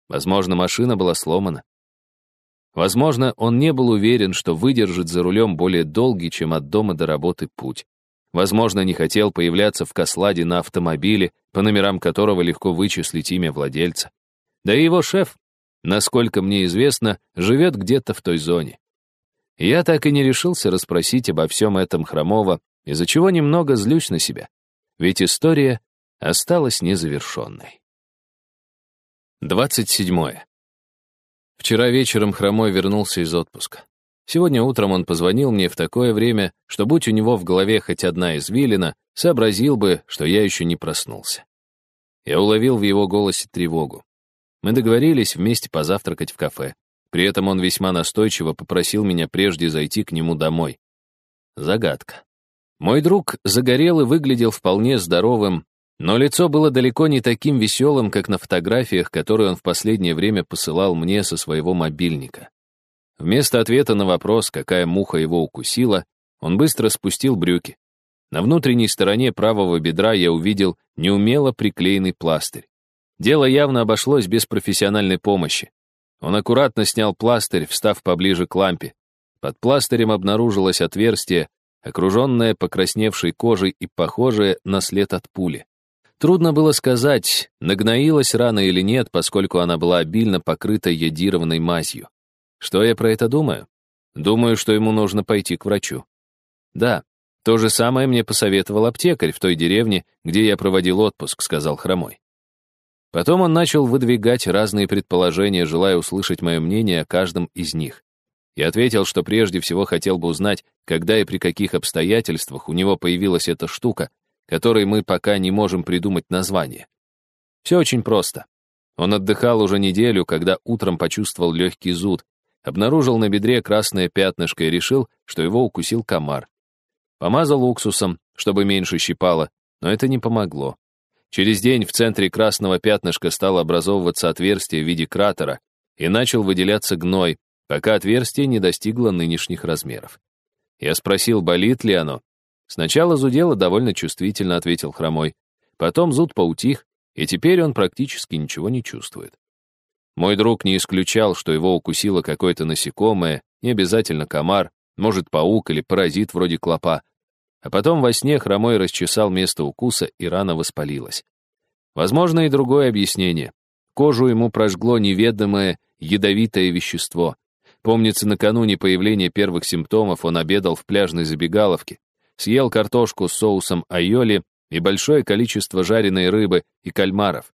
Возможно, машина была сломана. Возможно, он не был уверен, что выдержит за рулем более долгий, чем от дома до работы путь. Возможно, не хотел появляться в Косладе на автомобиле, по номерам которого легко вычислить имя владельца. Да и его шеф, насколько мне известно, живет где-то в той зоне. Я так и не решился расспросить обо всем этом Хромова, из-за чего немного злюсь на себя. Ведь история осталась незавершенной. 27. Вчера вечером Хромой вернулся из отпуска. Сегодня утром он позвонил мне в такое время, что будь у него в голове хоть одна извилина, сообразил бы, что я еще не проснулся. Я уловил в его голосе тревогу. Мы договорились вместе позавтракать в кафе. При этом он весьма настойчиво попросил меня прежде зайти к нему домой. Загадка. Мой друг загорел и выглядел вполне здоровым, но лицо было далеко не таким веселым, как на фотографиях, которые он в последнее время посылал мне со своего мобильника. Вместо ответа на вопрос, какая муха его укусила, он быстро спустил брюки. На внутренней стороне правого бедра я увидел неумело приклеенный пластырь. Дело явно обошлось без профессиональной помощи. Он аккуратно снял пластырь, встав поближе к лампе. Под пластырем обнаружилось отверстие, окруженное покрасневшей кожей и похожее на след от пули. Трудно было сказать, нагноилась рана или нет, поскольку она была обильно покрыта йодированной мазью. Что я про это думаю? Думаю, что ему нужно пойти к врачу. Да, то же самое мне посоветовал аптекарь в той деревне, где я проводил отпуск, сказал Хромой. Потом он начал выдвигать разные предположения, желая услышать мое мнение о каждом из них. Я ответил, что прежде всего хотел бы узнать, когда и при каких обстоятельствах у него появилась эта штука, которой мы пока не можем придумать название. Все очень просто. Он отдыхал уже неделю, когда утром почувствовал легкий зуд, обнаружил на бедре красное пятнышко и решил, что его укусил комар. Помазал уксусом, чтобы меньше щипало, но это не помогло. Через день в центре красного пятнышка стало образовываться отверстие в виде кратера и начал выделяться гной, пока отверстие не достигло нынешних размеров. Я спросил, болит ли оно. Сначала зудело довольно чувствительно, ответил Хромой. Потом зуд поутих, и теперь он практически ничего не чувствует. Мой друг не исключал, что его укусило какое-то насекомое, не обязательно комар, может, паук или паразит вроде клопа. А потом во сне хромой расчесал место укуса, и рана воспалилась. Возможно, и другое объяснение. Кожу ему прожгло неведомое ядовитое вещество. Помнится, накануне появления первых симптомов он обедал в пляжной забегаловке, съел картошку с соусом айоли и большое количество жареной рыбы и кальмаров.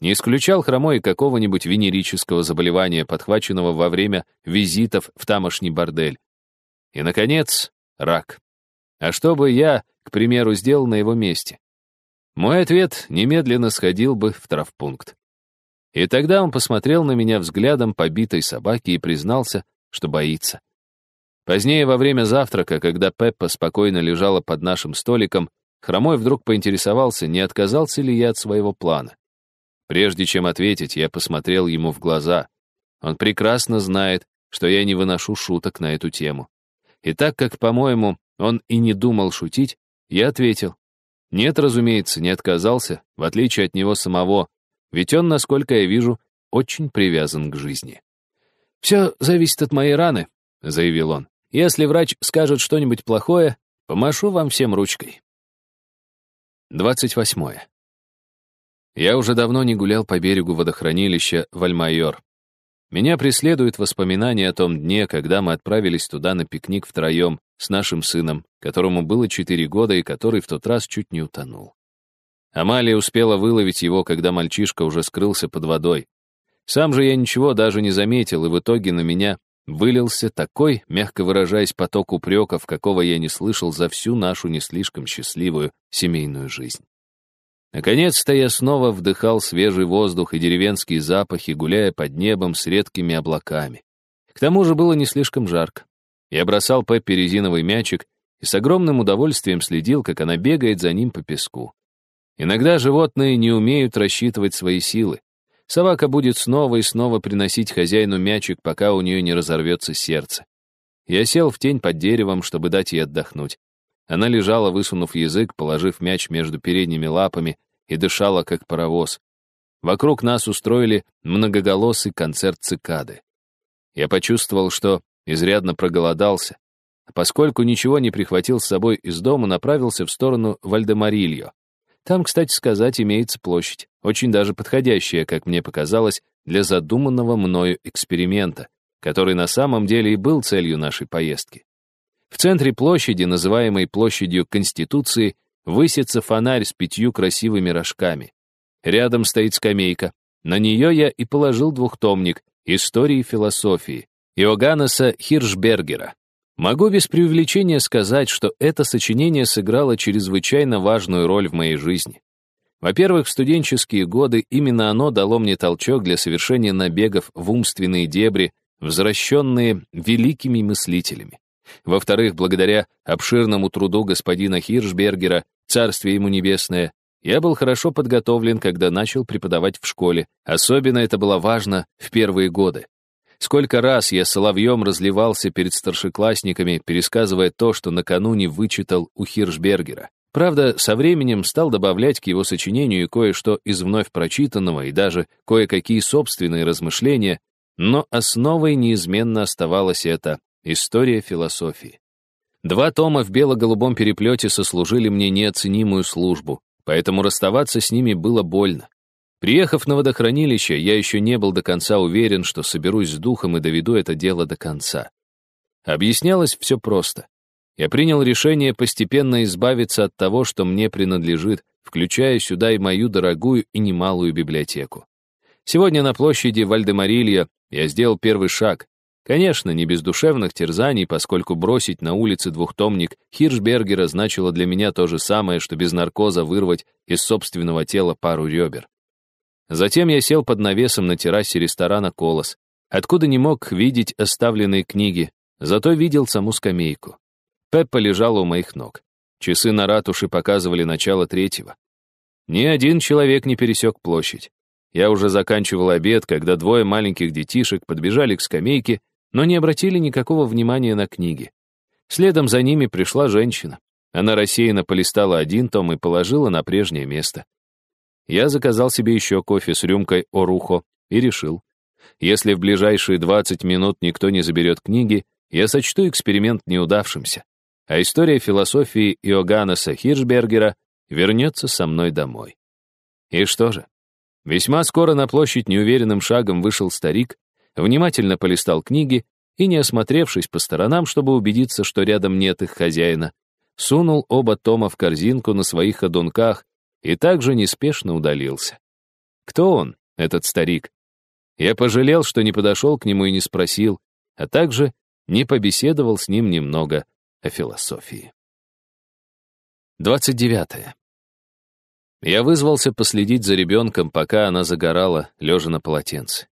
Не исключал хромой какого-нибудь венерического заболевания, подхваченного во время визитов в тамошний бордель. И, наконец, рак. А что бы я, к примеру, сделал на его месте? Мой ответ немедленно сходил бы в травпункт. И тогда он посмотрел на меня взглядом побитой собаки и признался, что боится. Позднее, во время завтрака, когда Пеппа спокойно лежала под нашим столиком, Хромой вдруг поинтересовался, не отказался ли я от своего плана. Прежде чем ответить, я посмотрел ему в глаза. Он прекрасно знает, что я не выношу шуток на эту тему. И так как, по-моему, он и не думал шутить, я ответил. Нет, разумеется, не отказался, в отличие от него самого, ведь он, насколько я вижу, очень привязан к жизни. «Все зависит от моей раны», — заявил он. «Если врач скажет что-нибудь плохое, помашу вам всем ручкой». 28. Я уже давно не гулял по берегу водохранилища Вальмайор. Меня преследуют воспоминания о том дне, когда мы отправились туда на пикник втроем с нашим сыном, которому было четыре года и который в тот раз чуть не утонул. Амалия успела выловить его, когда мальчишка уже скрылся под водой. Сам же я ничего даже не заметил, и в итоге на меня вылился такой, мягко выражаясь, поток упреков, какого я не слышал за всю нашу не слишком счастливую семейную жизнь. Наконец-то я снова вдыхал свежий воздух и деревенские запахи, гуляя под небом с редкими облаками. К тому же было не слишком жарко. Я бросал Пеппи резиновый мячик и с огромным удовольствием следил, как она бегает за ним по песку. Иногда животные не умеют рассчитывать свои силы. Собака будет снова и снова приносить хозяину мячик, пока у нее не разорвется сердце. Я сел в тень под деревом, чтобы дать ей отдохнуть. Она лежала, высунув язык, положив мяч между передними лапами и дышала, как паровоз. Вокруг нас устроили многоголосый концерт цикады. Я почувствовал, что изрядно проголодался, а поскольку ничего не прихватил с собой из дома, направился в сторону Вальдемарильо. Там, кстати сказать, имеется площадь, очень даже подходящая, как мне показалось, для задуманного мною эксперимента, который на самом деле и был целью нашей поездки. В центре площади, называемой площадью Конституции, высится фонарь с пятью красивыми рожками. Рядом стоит скамейка. На нее я и положил двухтомник «Истории философии» Иоганнеса Хиршбергера. Могу без преувеличения сказать, что это сочинение сыграло чрезвычайно важную роль в моей жизни. Во-первых, в студенческие годы именно оно дало мне толчок для совершения набегов в умственные дебри, возвращенные великими мыслителями. Во-вторых, благодаря обширному труду господина Хиршбергера, царствие ему небесное, я был хорошо подготовлен, когда начал преподавать в школе. Особенно это было важно в первые годы. Сколько раз я соловьем разливался перед старшеклассниками, пересказывая то, что накануне вычитал у Хиршбергера. Правда, со временем стал добавлять к его сочинению кое-что из вновь прочитанного и даже кое-какие собственные размышления, но основой неизменно оставалась эта История философии. Два тома в бело-голубом переплете сослужили мне неоценимую службу, поэтому расставаться с ними было больно. Приехав на водохранилище, я еще не был до конца уверен, что соберусь с духом и доведу это дело до конца. Объяснялось все просто. Я принял решение постепенно избавиться от того, что мне принадлежит, включая сюда и мою дорогую и немалую библиотеку. Сегодня на площади Вальдемарилья я сделал первый шаг, Конечно, не без душевных терзаний, поскольку бросить на улице двухтомник Хиршбергера значило для меня то же самое, что без наркоза вырвать из собственного тела пару ребер. Затем я сел под навесом на террасе ресторана «Колос», откуда не мог видеть оставленные книги, зато видел саму скамейку. Пеппа лежала у моих ног. Часы на ратуше показывали начало третьего. Ни один человек не пересек площадь. Я уже заканчивал обед, когда двое маленьких детишек подбежали к скамейке но не обратили никакого внимания на книги. Следом за ними пришла женщина. Она рассеянно полистала один том и положила на прежнее место. Я заказал себе еще кофе с рюмкой Орухо и решил, если в ближайшие 20 минут никто не заберет книги, я сочту эксперимент неудавшимся, а история философии Иоганнеса Хиршбергера вернется со мной домой. И что же? Весьма скоро на площадь неуверенным шагом вышел старик внимательно полистал книги и, не осмотревшись по сторонам, чтобы убедиться, что рядом нет их хозяина, сунул оба тома в корзинку на своих ходунках и также неспешно удалился. Кто он, этот старик? Я пожалел, что не подошел к нему и не спросил, а также не побеседовал с ним немного о философии. 29. Я вызвался последить за ребенком, пока она загорала, лежа на полотенце.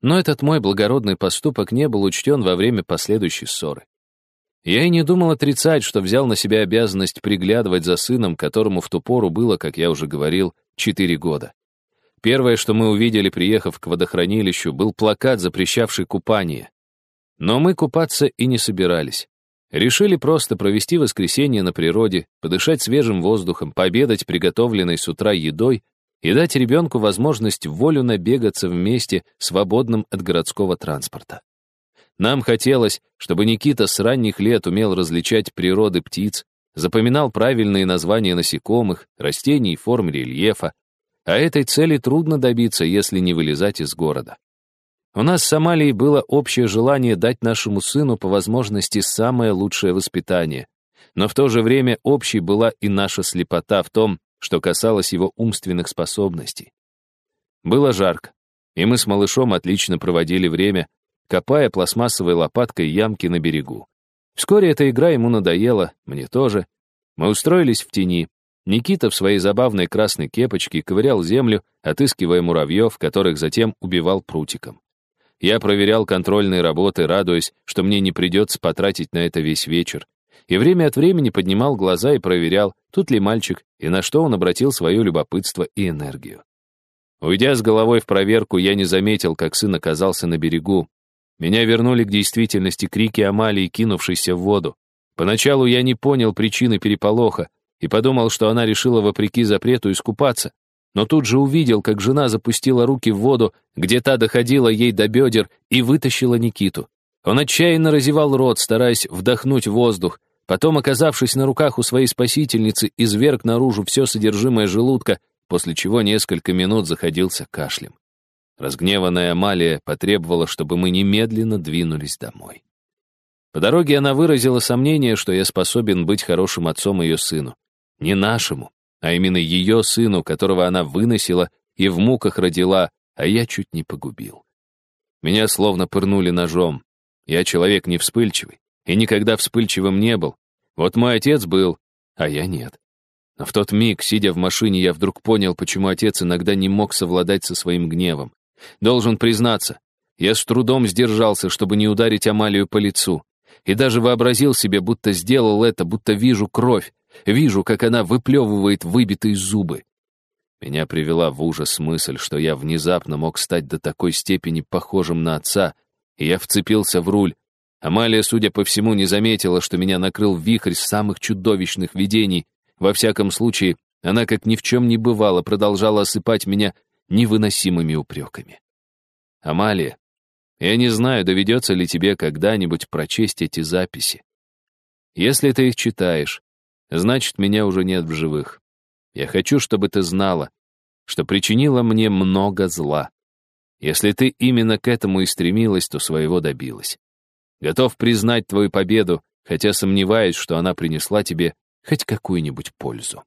Но этот мой благородный поступок не был учтен во время последующей ссоры. Я и не думал отрицать, что взял на себя обязанность приглядывать за сыном, которому в ту пору было, как я уже говорил, четыре года. Первое, что мы увидели, приехав к водохранилищу, был плакат, запрещавший купание. Но мы купаться и не собирались. Решили просто провести воскресенье на природе, подышать свежим воздухом, пообедать приготовленной с утра едой и дать ребенку возможность волю набегаться вместе, свободным от городского транспорта. Нам хотелось, чтобы Никита с ранних лет умел различать природы птиц, запоминал правильные названия насекомых, растений форм рельефа, а этой цели трудно добиться, если не вылезать из города. У нас с Амалией было общее желание дать нашему сыну по возможности самое лучшее воспитание, но в то же время общей была и наша слепота в том, что касалось его умственных способностей. Было жарко, и мы с малышом отлично проводили время, копая пластмассовой лопаткой ямки на берегу. Вскоре эта игра ему надоела, мне тоже. Мы устроились в тени. Никита в своей забавной красной кепочке ковырял землю, отыскивая муравьев, которых затем убивал прутиком. Я проверял контрольные работы, радуясь, что мне не придется потратить на это весь вечер. И время от времени поднимал глаза и проверял, тут ли мальчик, и на что он обратил свое любопытство и энергию. Уйдя с головой в проверку, я не заметил, как сын оказался на берегу, меня вернули к действительности крики Амалии, кинувшейся в воду. Поначалу я не понял причины переполоха и подумал, что она решила вопреки запрету искупаться. Но тут же увидел, как жена запустила руки в воду, где та доходила ей до бедер, и вытащила Никиту. Он отчаянно разевал рот, стараясь вдохнуть воздух. Потом, оказавшись на руках у своей спасительницы, изверг наружу все содержимое желудка, после чего несколько минут заходился кашлем. Разгневанная Амалия потребовала, чтобы мы немедленно двинулись домой. По дороге она выразила сомнение, что я способен быть хорошим отцом ее сыну. Не нашему, а именно ее сыну, которого она выносила и в муках родила, а я чуть не погубил. Меня словно пырнули ножом. Я человек не вспыльчивый, и никогда вспыльчивым не был. Вот мой отец был, а я нет. Но в тот миг, сидя в машине, я вдруг понял, почему отец иногда не мог совладать со своим гневом. Должен признаться, я с трудом сдержался, чтобы не ударить Амалию по лицу. И даже вообразил себе, будто сделал это, будто вижу кровь, вижу, как она выплевывает выбитые зубы. Меня привела в ужас мысль, что я внезапно мог стать до такой степени похожим на отца, и я вцепился в руль. Амалия, судя по всему, не заметила, что меня накрыл вихрь самых чудовищных видений. Во всяком случае, она, как ни в чем не бывало, продолжала осыпать меня невыносимыми упреками. Амалия, я не знаю, доведется ли тебе когда-нибудь прочесть эти записи. Если ты их читаешь, значит, меня уже нет в живых. Я хочу, чтобы ты знала, что причинила мне много зла. Если ты именно к этому и стремилась, то своего добилась. Готов признать твою победу, хотя сомневаюсь, что она принесла тебе хоть какую-нибудь пользу.